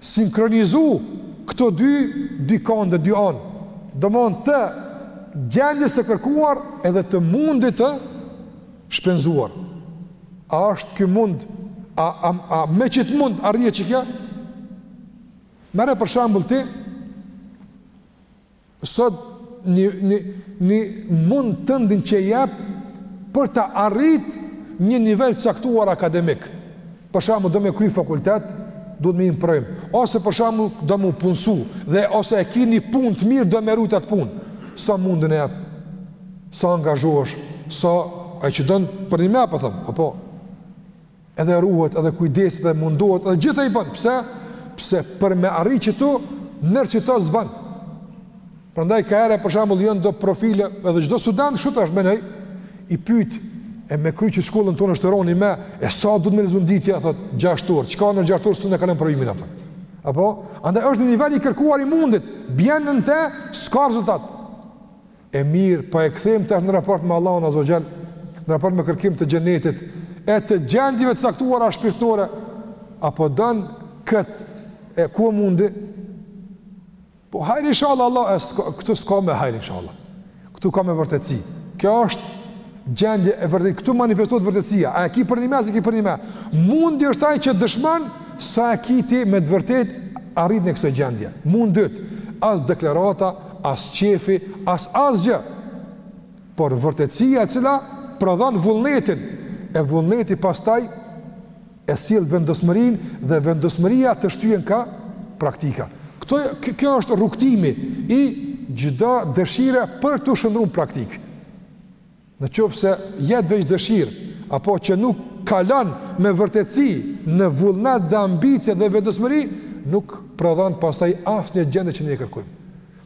sinkronizu këto dy, dy kahe dhe dy anë. Domethonë të gjendjes së kërkuar edhe të mundit të shpenzuar. A është ky mund, a, a, a me qit mund arrihet qikjo? Merre për shembull ti, Sot një një një mund tëndin që jep për ta arrit një nivel të caktuar akademik. Për shembull, do me kry fakultet, duhet me i dhon provimet. Ose për shembull, do me u punësu dhe ose e ke një punë të mirë do me rujt atë punë. Sa mundin e jap? Sa angazhohesh? Sa ai që don përnime, po thom, apo edhe ruhet, edhe kujdeset, edhe mundohet, edhe gjitha i bon, pse? Pse për me arri qitu, nën qito s'bon. Prandaj ka herë, për shembull, jonë do profile, edhe çdo student, kështu është, me nejt, i pyt, e me kry qit shkollën tonë është të roni me, e sa duhet me lexu n'ditë, ja, thot, gjashtë orë, çka nën gjashtë orë, s'un e kalon provimin, ato. Apo? Andaj është një nivel i kërkuar i mundit, bjen nën te, s'ka rezultat. e mirë, pa e kthejmë tash në raport me Allahun azze ue xhel, në raport me kërkim të xhenetit e të gjendjeve të caktuara shpirtërore, apo don kët e ku mundi? Po hajr inshallah Allah, e këtu s'ka me hajr inshallah. Këtu ka me vërtetësi. Kjo është gjendje e vërtetësisë. Këtu manifestohet vërtetësia. A e ki përnime, s'e ki përnime. Mundi është ai që dëshmon sa e ki ti me të vërtetë arritjen e kësaj gjendje. Mundi yt, as deklarata as qefi, as asgjë. Por vërtetësia e cila prodhon vullnetin, e vullneti pastaj e sjell vendosmërinë dhe vendosmëria të shtyen ka praktika. Kjo, kjo është rrugëtimi i çdo dëshire për t'u shndërru n'praktikë. Në qoftë se jet veç dëshirë, apo që nuk kalon me vërtetësi në vullnet dhe ambicie dhe vendosmëri, nuk prodhon pastaj asnjë gjendje që ne e kërkojmë.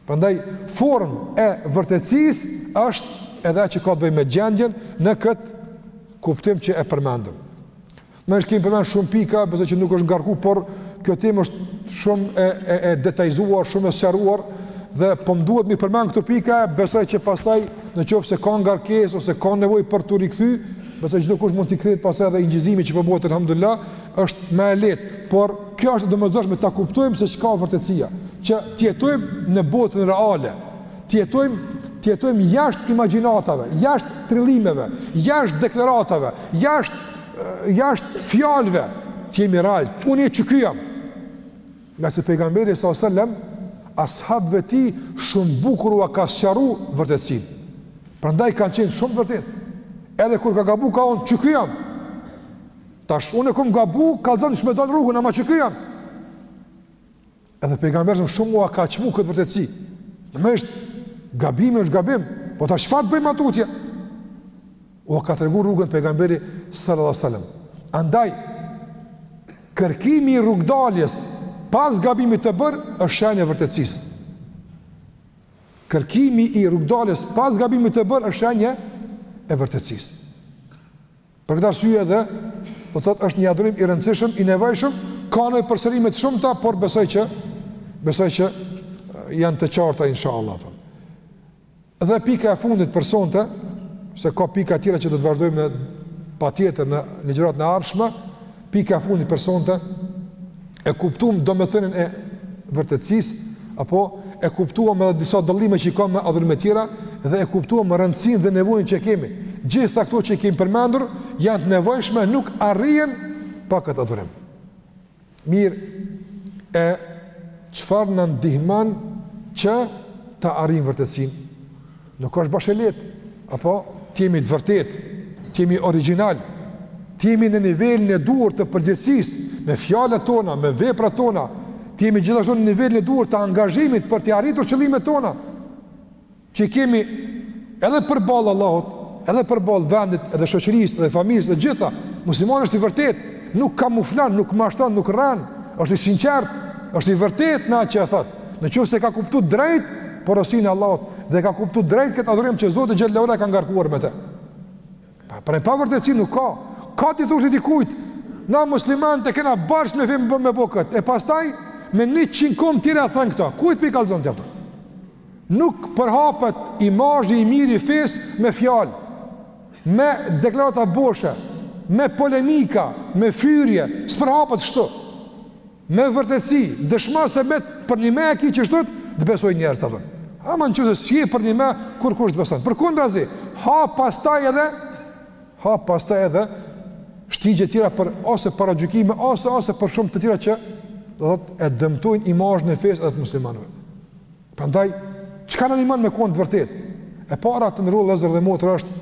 Prandaj formë e vërtetësisë është edhe që ka të bëjë me gjendjen në këtë kuptim që e përmendëm. Meqë kemi përmend shumë pika, besoj që nuk është ngarku, por kjo temë është shumë e, e, e detajzuar, shumë e sqaruar, dhe po më duhet mi përmend këto pika, besoj që pastaj në qoftë se ka ngarkesë, ose ka nevojë për t'u rikthy, besoj që çdokush mund t'i kthehet pastaj edhe inçizimit që po bëhet elhamdulilah, është më e lehtë, por kjo është e domosdoshme, ta kuptojmë se çka vërtetësia, që të jetojmë në botën reale, të jetojmë të jetojmë jashtë imagjinatave, jashtë trillimeve, jashtë deklaratave, jashtë jashtë fjalëve, të jemi real. Unë qiky jam. Ngase pejgamberi sallallahu alajhi wasallam ashabëve të tij shumë bukur ua ka sqaru vërtetësinë. Prandaj kanë qenë shumë të vërtetë. Edhe kur ka gabu ka thonë qiky jam. Tash unë e kom gabu, kallzon çmë don rrugën ama qiky jam. Edhe pejgamberi alejhi selam shumë ua ka çmu këtë vërtetësi. Domethënë, gabimi është gabim, po tash çfarë të bëjmë ma tutje? Ua ka tregu rrugën pejgamberi sallallahu alajhi wasallam. Andaj kërkimi i rrugdaljes pas gabimit të bërë është shenjë e vërtetësisë. Kërkimi i rrugdaljes pas gabimit të bërë është shenjë e vërtetësisë. Për këtë arsye edhe, do të thotë është një adhurim i rëndësishëm, i nevojshëm, ka nevojë për sqarime të shumta, por besoj që besoj që janë të qarta inshallah. Dhe pika e fundit për sonte, se ka pika të tjera që do të vazhdojmë ne patjetër në ligjëratën e ardhshme, pika e fundit për sonte e kuptuam domethënien e vërtetësisë, apo e kuptuam edhe disa dallime që i ka me adhurime tjera dhe e kuptuam rëndësinë dhe nevojën që kemi. Gjithë këto që i kemi përmendur janë të nevojshme, nuk arrihen pa këtë adhurim. Mirë, e çfarë na ndihmon që ta arrijmë vërtetësinë? Nuk është bash e lehtë, apo të jemi të vërtetë, të jemi origjinal, të jemi në nivelin e duhur të përgjegjësisë me fjalët tona, me veprat tona, të jemi gjithashtu në nivelin e duhur të angazhimit për të arritur qëllimet tona. Që kemi edhe përballë Allahut, edhe përballë vendit dhe shoqërisë dhe familjes e të gjitha. Muslimani është i vërtetë, nuk kamuflon, nuk mashtron, nuk rran, është i sinqertë, është i vërtetë në atë që e thotë. Në qoftë se ka kuptu drejt porosinë e Allahut dhe ka kuptu drejt këtë adhurim që Zoti xhel-le ve ala e ka ngarkuar me te. Pa, pra pa vërtetësi nuk ka, kot i thush ti kujt, na muslimanët e kena borxh me, me bo këtë, e pastaj me njëqind kom tjera e thënë këto, kujt po i kallzon ti ato? Nuk përhapet imazhi i mirë i fesë me fjalë, me deklarata boshe, me polemika, me fyrje, s'përhapet shtu. Me vërtetësi, dëshmo se vetë përnime e ki qështu të besojnë njerëzit, të përën. Ama në qoftë se s'je përnime, kurkush të beson. Përkundrazi, hap pastaj edhe, hap pastaj edhe, shtigje tjera për ose paragjykime, ose, ose për shumë të tjera që do të thotë e dëmtojnë imazhin e fesë edhe të muslimanëve. Prandaj, çka na ndihmon me konë të vërtetë? E para të nderuar vëllezër dhe motra është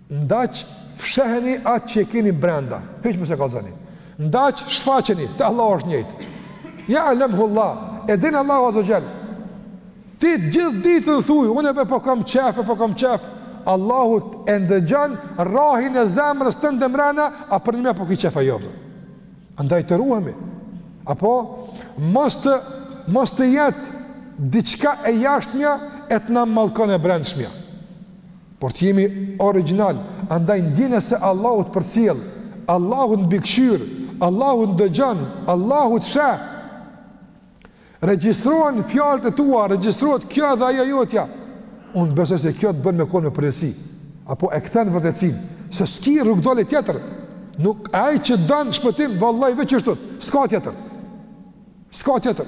N'daç fsheheni atë që e keni brenda, hiç mos e kallzoni. N'daç shfaqeni, te Allahu është njëjtë. Ja'lemhu Allah, e din Allahu azze ve xhel. Ti gjithë ditën thuj, unë e po kam qef, po kam qef. Allahu e ndëgjon rrahjen e zemrës tënde mrena, a përnime po ki qef a jo. Andaj të ruhemi. Apo mos të mos të jetë diçka e jashtmja e të na mallkon e brendshmja. Por të jemi origjinal, andaj ndjenja se Allahu të përcjell, Allahu të mbikëqyr, Allahu të dëgjon, Allahu të sheh. Regjistrohen fjalët e tua, regjistrohet kjo dhe ajo jotja. Unë besoj se kjo të bën me kon me përgjegjësi, apo e kthen vërtetësinë se s'ki rrugëdalje tjetër. Nuk ai që don shpëtim, vallahi veç ashtu, s'ka tjetër. S'ka tjetër.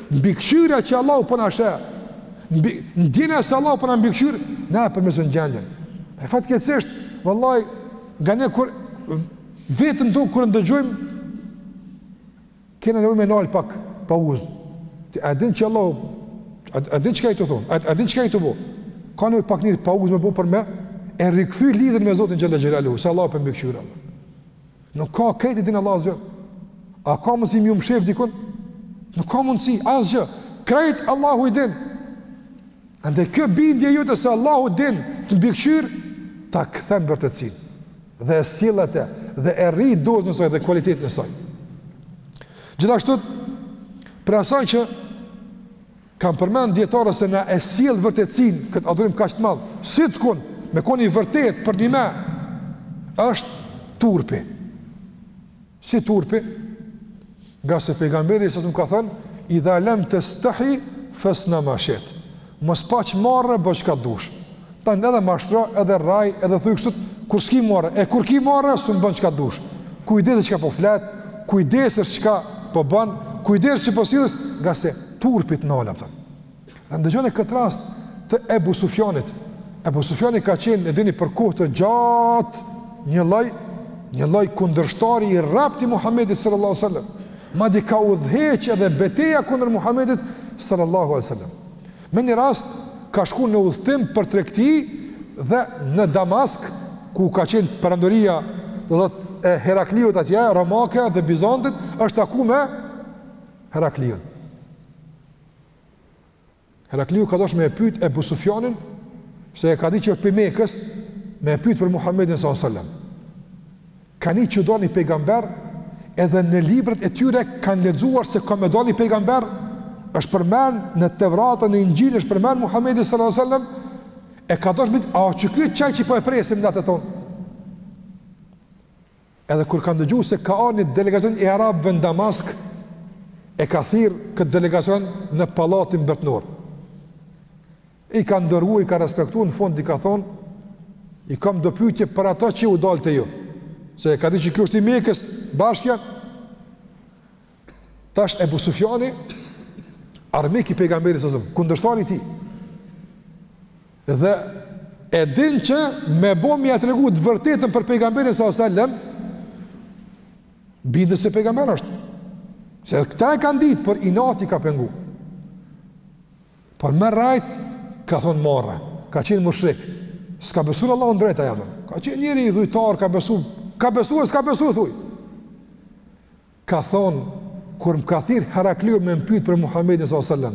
Mbikëqyrja që Allahu po na sheh, ndjenja se Allahu po na mbikëqyr, na e përmirëson gjendjen. E fatkeqësisht, vallahi, nga ne kur vetëm do kur ndëgjojmë kena nevojë me nal pak pauzë. A din që Allahu a din çka je tu thon? A din çka je tu bo? Ka nevojë pak një pauzë me bo për me e rikthy lidhjen me Zotin xhel-le xhelalu, se Allahu po mbikëqyr. Nuk ka krejt e din Allahu azze ve xhel. A ka mundsi me ju mshef dikun? Nuk ka mundsi asgjë. Krejt Allahu i din. Andaj kjo bindje jote se Allahu din të mbikëqyr ta kthen vërtetësinë. Dhe e sjell atë dhe e rrit dozën e saj dhe kualitetin e saj. Gjithashtu prej asaj që Kanë përmend dijetarët se na e sjell vërtetësinë këtë adhurim kaq të madh, sidkun, me kon i vërtetë përnime, është turpi. Si turpi? Ngase pejgamberi sallallahu sallam ka thënë, idha lem testehi, fasna ma shi't. Mos paç marre, bo çka dush. Tani edhe mashtro, edhe rraj, edhe thuj kështu, kur s'ki marre, e kur ki marre, s'mun bën çka dush. Kujdesesh çka po flet, kujdesesh çka po bën, kujdesesh qysh po sillesh, ngase turpi të nal, a kupton. Dhe ndëgjone këtë rast të Ebu Sufjanit. Ebu Sufjani ka qenë, e dini, për kohë të gjatë një lloj, një lloj kundërshtari i rreptë i Muhammedit sallallahu sallam. Madje ka udhëheq edhe beteja kundër Muhammedit sallallahu sallam. Me një rast, ka shku në udhëtim për tregti dhe në Damask, ku ka qenë perandoria do të thotë e Herakliut atje, Romake dhe Bizantit, është taku me Herakliun. Herakliu ka dosh me e pyt Ebu Sufjanin, se e ka di që është prej Mekës, me e pyt për Muhammedin s.a.s. Ka ni që dol ni pejgamber edhe në librat e tyre kanë lexuar se ka me dalë një pejgamber, është përmend në Tevrat, në Inxhil është përmend Muhamedi sallallahu alaihi wasallam, e ka dashur me dit a që ky qaj që po e presim na të tonë. Edhe kur kanë dëgjuar se ka ardhur një delegacion i arabëve në Damask, e ka thirr këtë delegacion në pallatin mbretëror. I ka nderu, i ka respektu, në fund i ka thonë, i kam do pyetje për ata që u dalë të ju, se e ka di që ky është i Mekës, bashkja, tash Ebu Sufjani, armik i pejgamberit s.a.s., kundërshtar i tij, dhe e din që me bo me ia tregu të vërtetën për pejgamberin s.a.s., bindet se pejgamber është, se këta e kanë ditë, por inati i ka pengu, Por me rrejt, ka thonë marre, ka qenë mushrik, s'ka besu në Allahun drejt, ama, ka qenë njeri idhujtar, ka besu, ka besu e s'ka besu, thuj. Ka thonë, kur më ka thirr Herakliu me më pytë për Muhammedin s.a.s.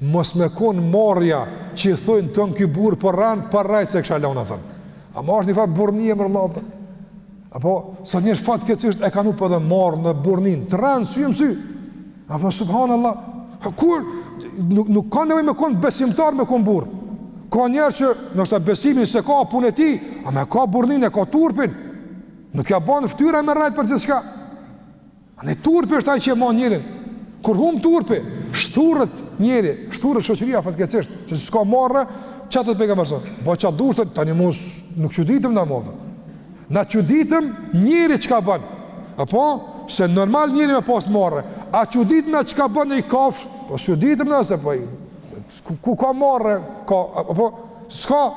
Mos me konë marrja që i thujnë të tonë ky burrë po rren, pa rrejt s'e kisha lon, ka thënë. A ma është një farë burrnie me rrejt, ka thënë. Apo, sot njerëz fatkeq këtë e ka nuk për po dhe marë burrninë, të rren sy më sy. A po subhanallah, kur nuk nuk ka nevojë me kon besimtar me kon burr. Ka njerë që ndoshta besimin s'e ka, punë e tij, ama e ka burrninë e ka turpin. Nuk ja bën fytyra me rrejt për gjithçka. Ani turpi është ai që e mban njerin. Kur hum turpi, shthuret njeri, shthuret shoqëria fatkeqësisht, që s'ka marrë çka tha pejgamberi. bo çka të dush, tani mos nuk çuditem na mo. Na çuditëm njeri çka bën. Apo se normal njeri me pas marre. A çuditem na çka bën ni kafsh? Po s'çuditëm na se po. Ku, ku ka marre? Ka apo s'ka,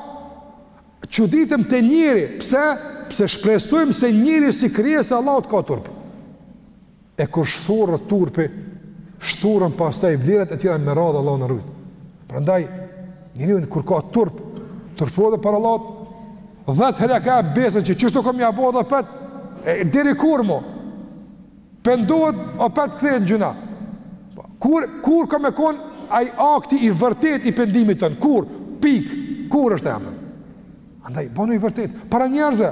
çuditëm te njeri. Pse? Pse shpresojmë se njeri si krijesë e Allahut ka turp. E kur shthuret turpi, shthuren pastaj vlerat e tjera me radhë Allahu na rujt. Prandaj njeriu kur ka turp, turpohet para Allahut. 10 herë ia ka besën që qishtu kom me bo, apet deri kurr mo. Pendohet apet kthehet gjynah. Po, kur kur ka me kon ai akti i vërtetë i pendimit tonë? Kur? Pik. Kur është ai? Andaj, bënu i vërtet, para njerëzve,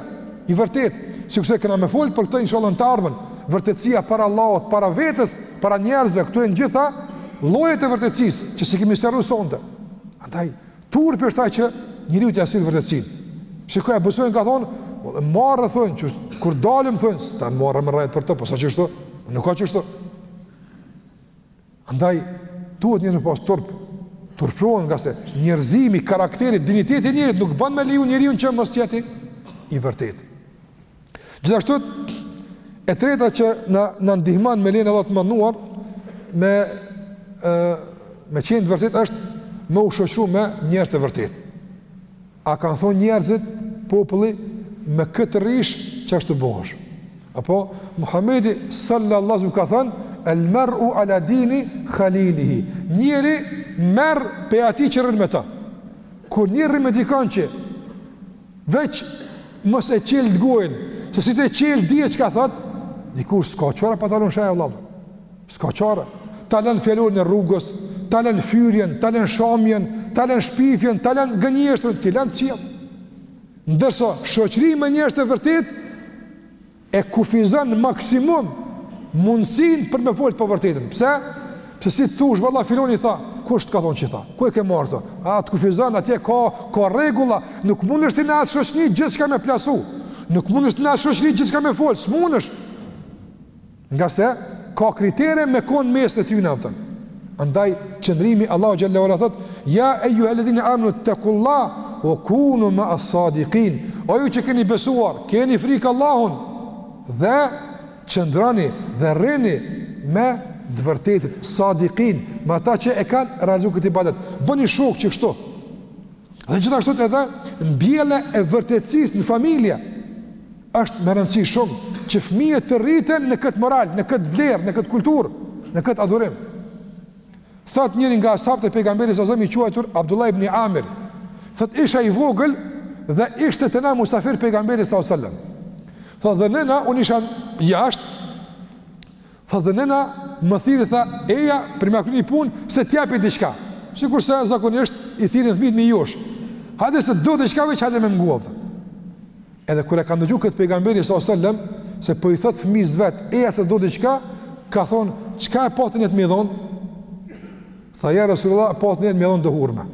i vërtet, sikurse kena me folë për këtë, inshallah në të ardhmen, vërtetësia para Allahut, para vetes, para njerëzve, këto janë gjitha llojet e vërtetësis, që si kemi shtru sonte. Andaj, turp është që njeriu t'ja sjell vërtetësin. Si ka, e besojnë ka thonë, po dhe marre, thonë, që kur dalim, thonë, s'ta marr me rrejt për të, po s'ka qashtu, nuk ka qashtu. Andaj, duhet njerëz me pas turp, turpërohen ngase njerëzimi, karakteri, dinjiteti i njerit nuk ban me leju njeriun që mos t'jetë i vërtet. Gjithashtu, e treta që na, na ndihmon me lejen e Allahut t'madhëruar, me, e, me qenë të vërtet është me u shoqnu me njerëz të vërtet. A kanë thonë njerëzit, populli, me kënd rrish qashtu bëhesh. Apo Muhamedi sallallahu alaihi wasallam ka thënë, "El mar'u ala dini khalilihi." Njeri merr pej atij që rrin me ta. Kur njeri rrin me dikënd që veç mos e çel gojën, se si të çel dihet çka thot, dikur s'ka çare pa ta lën sharjen vëllai. S'ka çare, ta lënë fjalorin e rrugës, ta lënë fyrjen, ta lënë sharjen, ta lënë shpifjen, ta lënë gënjeshtrën, t'i lënë të qetë. Ndërsa, shoqëria me njerëz të vërtet, e kufizon në maksimum mundësin për me folë pavërtetën. Pse? Pse si të thush, valla filani i tha, kush të ka thonë që i tha? Ku e ke marrë këtë? A, të kufizon, atje ka, ka rregulla, nuk mundesh ti në atë shoqni gjithçka me plasu. Nuk mundesh ti në atë shoqni gjithçka me folë, s'mundesh. Ngase ka kritere me konë n'mesin e tyne aty. Andaj, qëndrimi Allahu xhel-le ue ala thot, Ja ejuhel-ledhine amenu itekullahe ue kunu meas-sadikin, o ju që keni besuar, keni frikë Allahun, dhe qëndroni dhe rrini me të vërtetit, sadikin, me ata që e kanë realizu këtë ibadet. Bëni shokë qekështu. Dhe gjithashtu edhe mbjellja e vërtetsis në familje, Është me rëndësi shumë që fëmijët të rriten në këtë moral, në këtë vlerë, në këtë kulturë, në këtë adhurim. Thot njëri nga ashabët e pejgamberit salallahu alejhi selem i quajtur Abdullah ibn Amir. Thot isha i vogël dhe ishte te na musafir pejgamberi salallahu alejhi selem. Thot dhe nëna unë isha jashtë. Tha dhe nëna më thirri tha, eja për me ma kry një punë se të jap diçka. Sikurse zakonisht i thirrin fëmijët me i josh. Hajde se do diçka veç hajde më ngo. Edhe kur e ka dëgju këtë pejgamberi salallahu alejhi selem se po i thot fëmis vet, eja se do diçka, ka thon, çka e pate ndër mend me i dhon? Tha ja Resulullah, po deshta me i dhonë do hurme.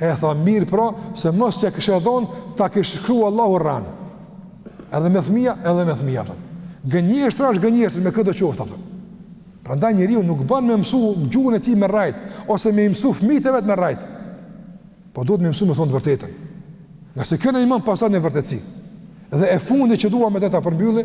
E tha mirë pra, se mos ja kishe dhonë, ta kish shkru Allahu rrenë. Edhe me fmija, edhe me fmija, apo? Gënjeshtra është gënjeshtër, me këdo qoftë, apo? Prandaj njeriu nuk ban me mësu gjuhën e tij me rrejt, ose me i mësu fmijt e vet me rrejt. Po duhet me mësu me thonë të vërtetën. Ngase kjo në iman pason, në vërtetësi. Dhe e fundi që dua me të ta përmbylli,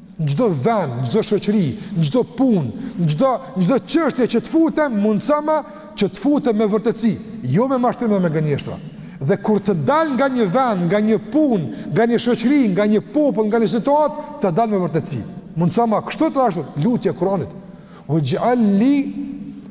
Në çdo vend, në çdo shoqëri, në çdo punë, në çdo në çdo çështje që të futem, mundësoma që të futem me vërtetësi, jo me mashtrim dhe me gënjeshtra. Dhe kur të dal nga një vend, nga një punë, nga një shoqëri, nga një popull, nga një situatë, të dal me vërtetësi. Mundësoma këtë, është lutje e Kur'anit. Vexh'al li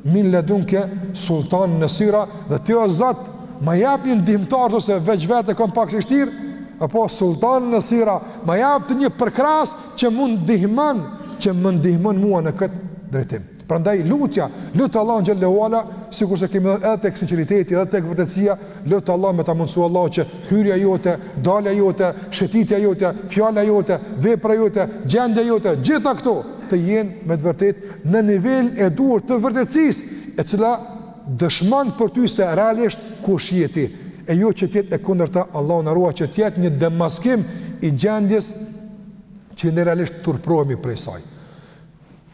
min ledunke sultanen nesira dhe ti o Zot ma jep një ndihmëtar ti se veç vetë e kom pak si shtirë apo sultanen nesira ma jep ti një përkras që më ndihmon që më ndihmon mua në këtë drejtim Prandaj lutja, lute Allahun xhel-le ve ala, sikurse kemi thënë edhe tek sinqeriteti, edhe tek vërtetësia, lute Allahun me ta mundsu Allahu që hyrja jote, dalja jote, shëtitja jote, fjala jote, vepra jote, gjendja jote, gjitha këto të jenë me të vërtetë në nivelin e duhur të vërtetësisë, e cila dëshmon për ty se realisht kush je ti, e jo që të jetë e kundërta, Allahu na ruaj, që të jetë një demaskim i gjendjes që ne realisht turprohemi prej saj.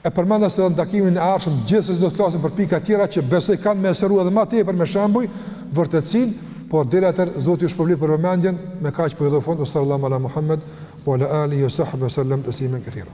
E përmenda se edhe në takimin e ardhshëm, gjithsesi do të flasim për pika tjera që besoj kanë me e sqaru edhe ma tepër me shembuj, vërtetësin, por deri atëherë, Zoti ju shpërbleftë për vëmendjen, me kaq pra po i jap fund, ue sal-lallahu ala Muhammed, ue ala alihi, ue sahbihi, ue sel-lem, teslimen kethira.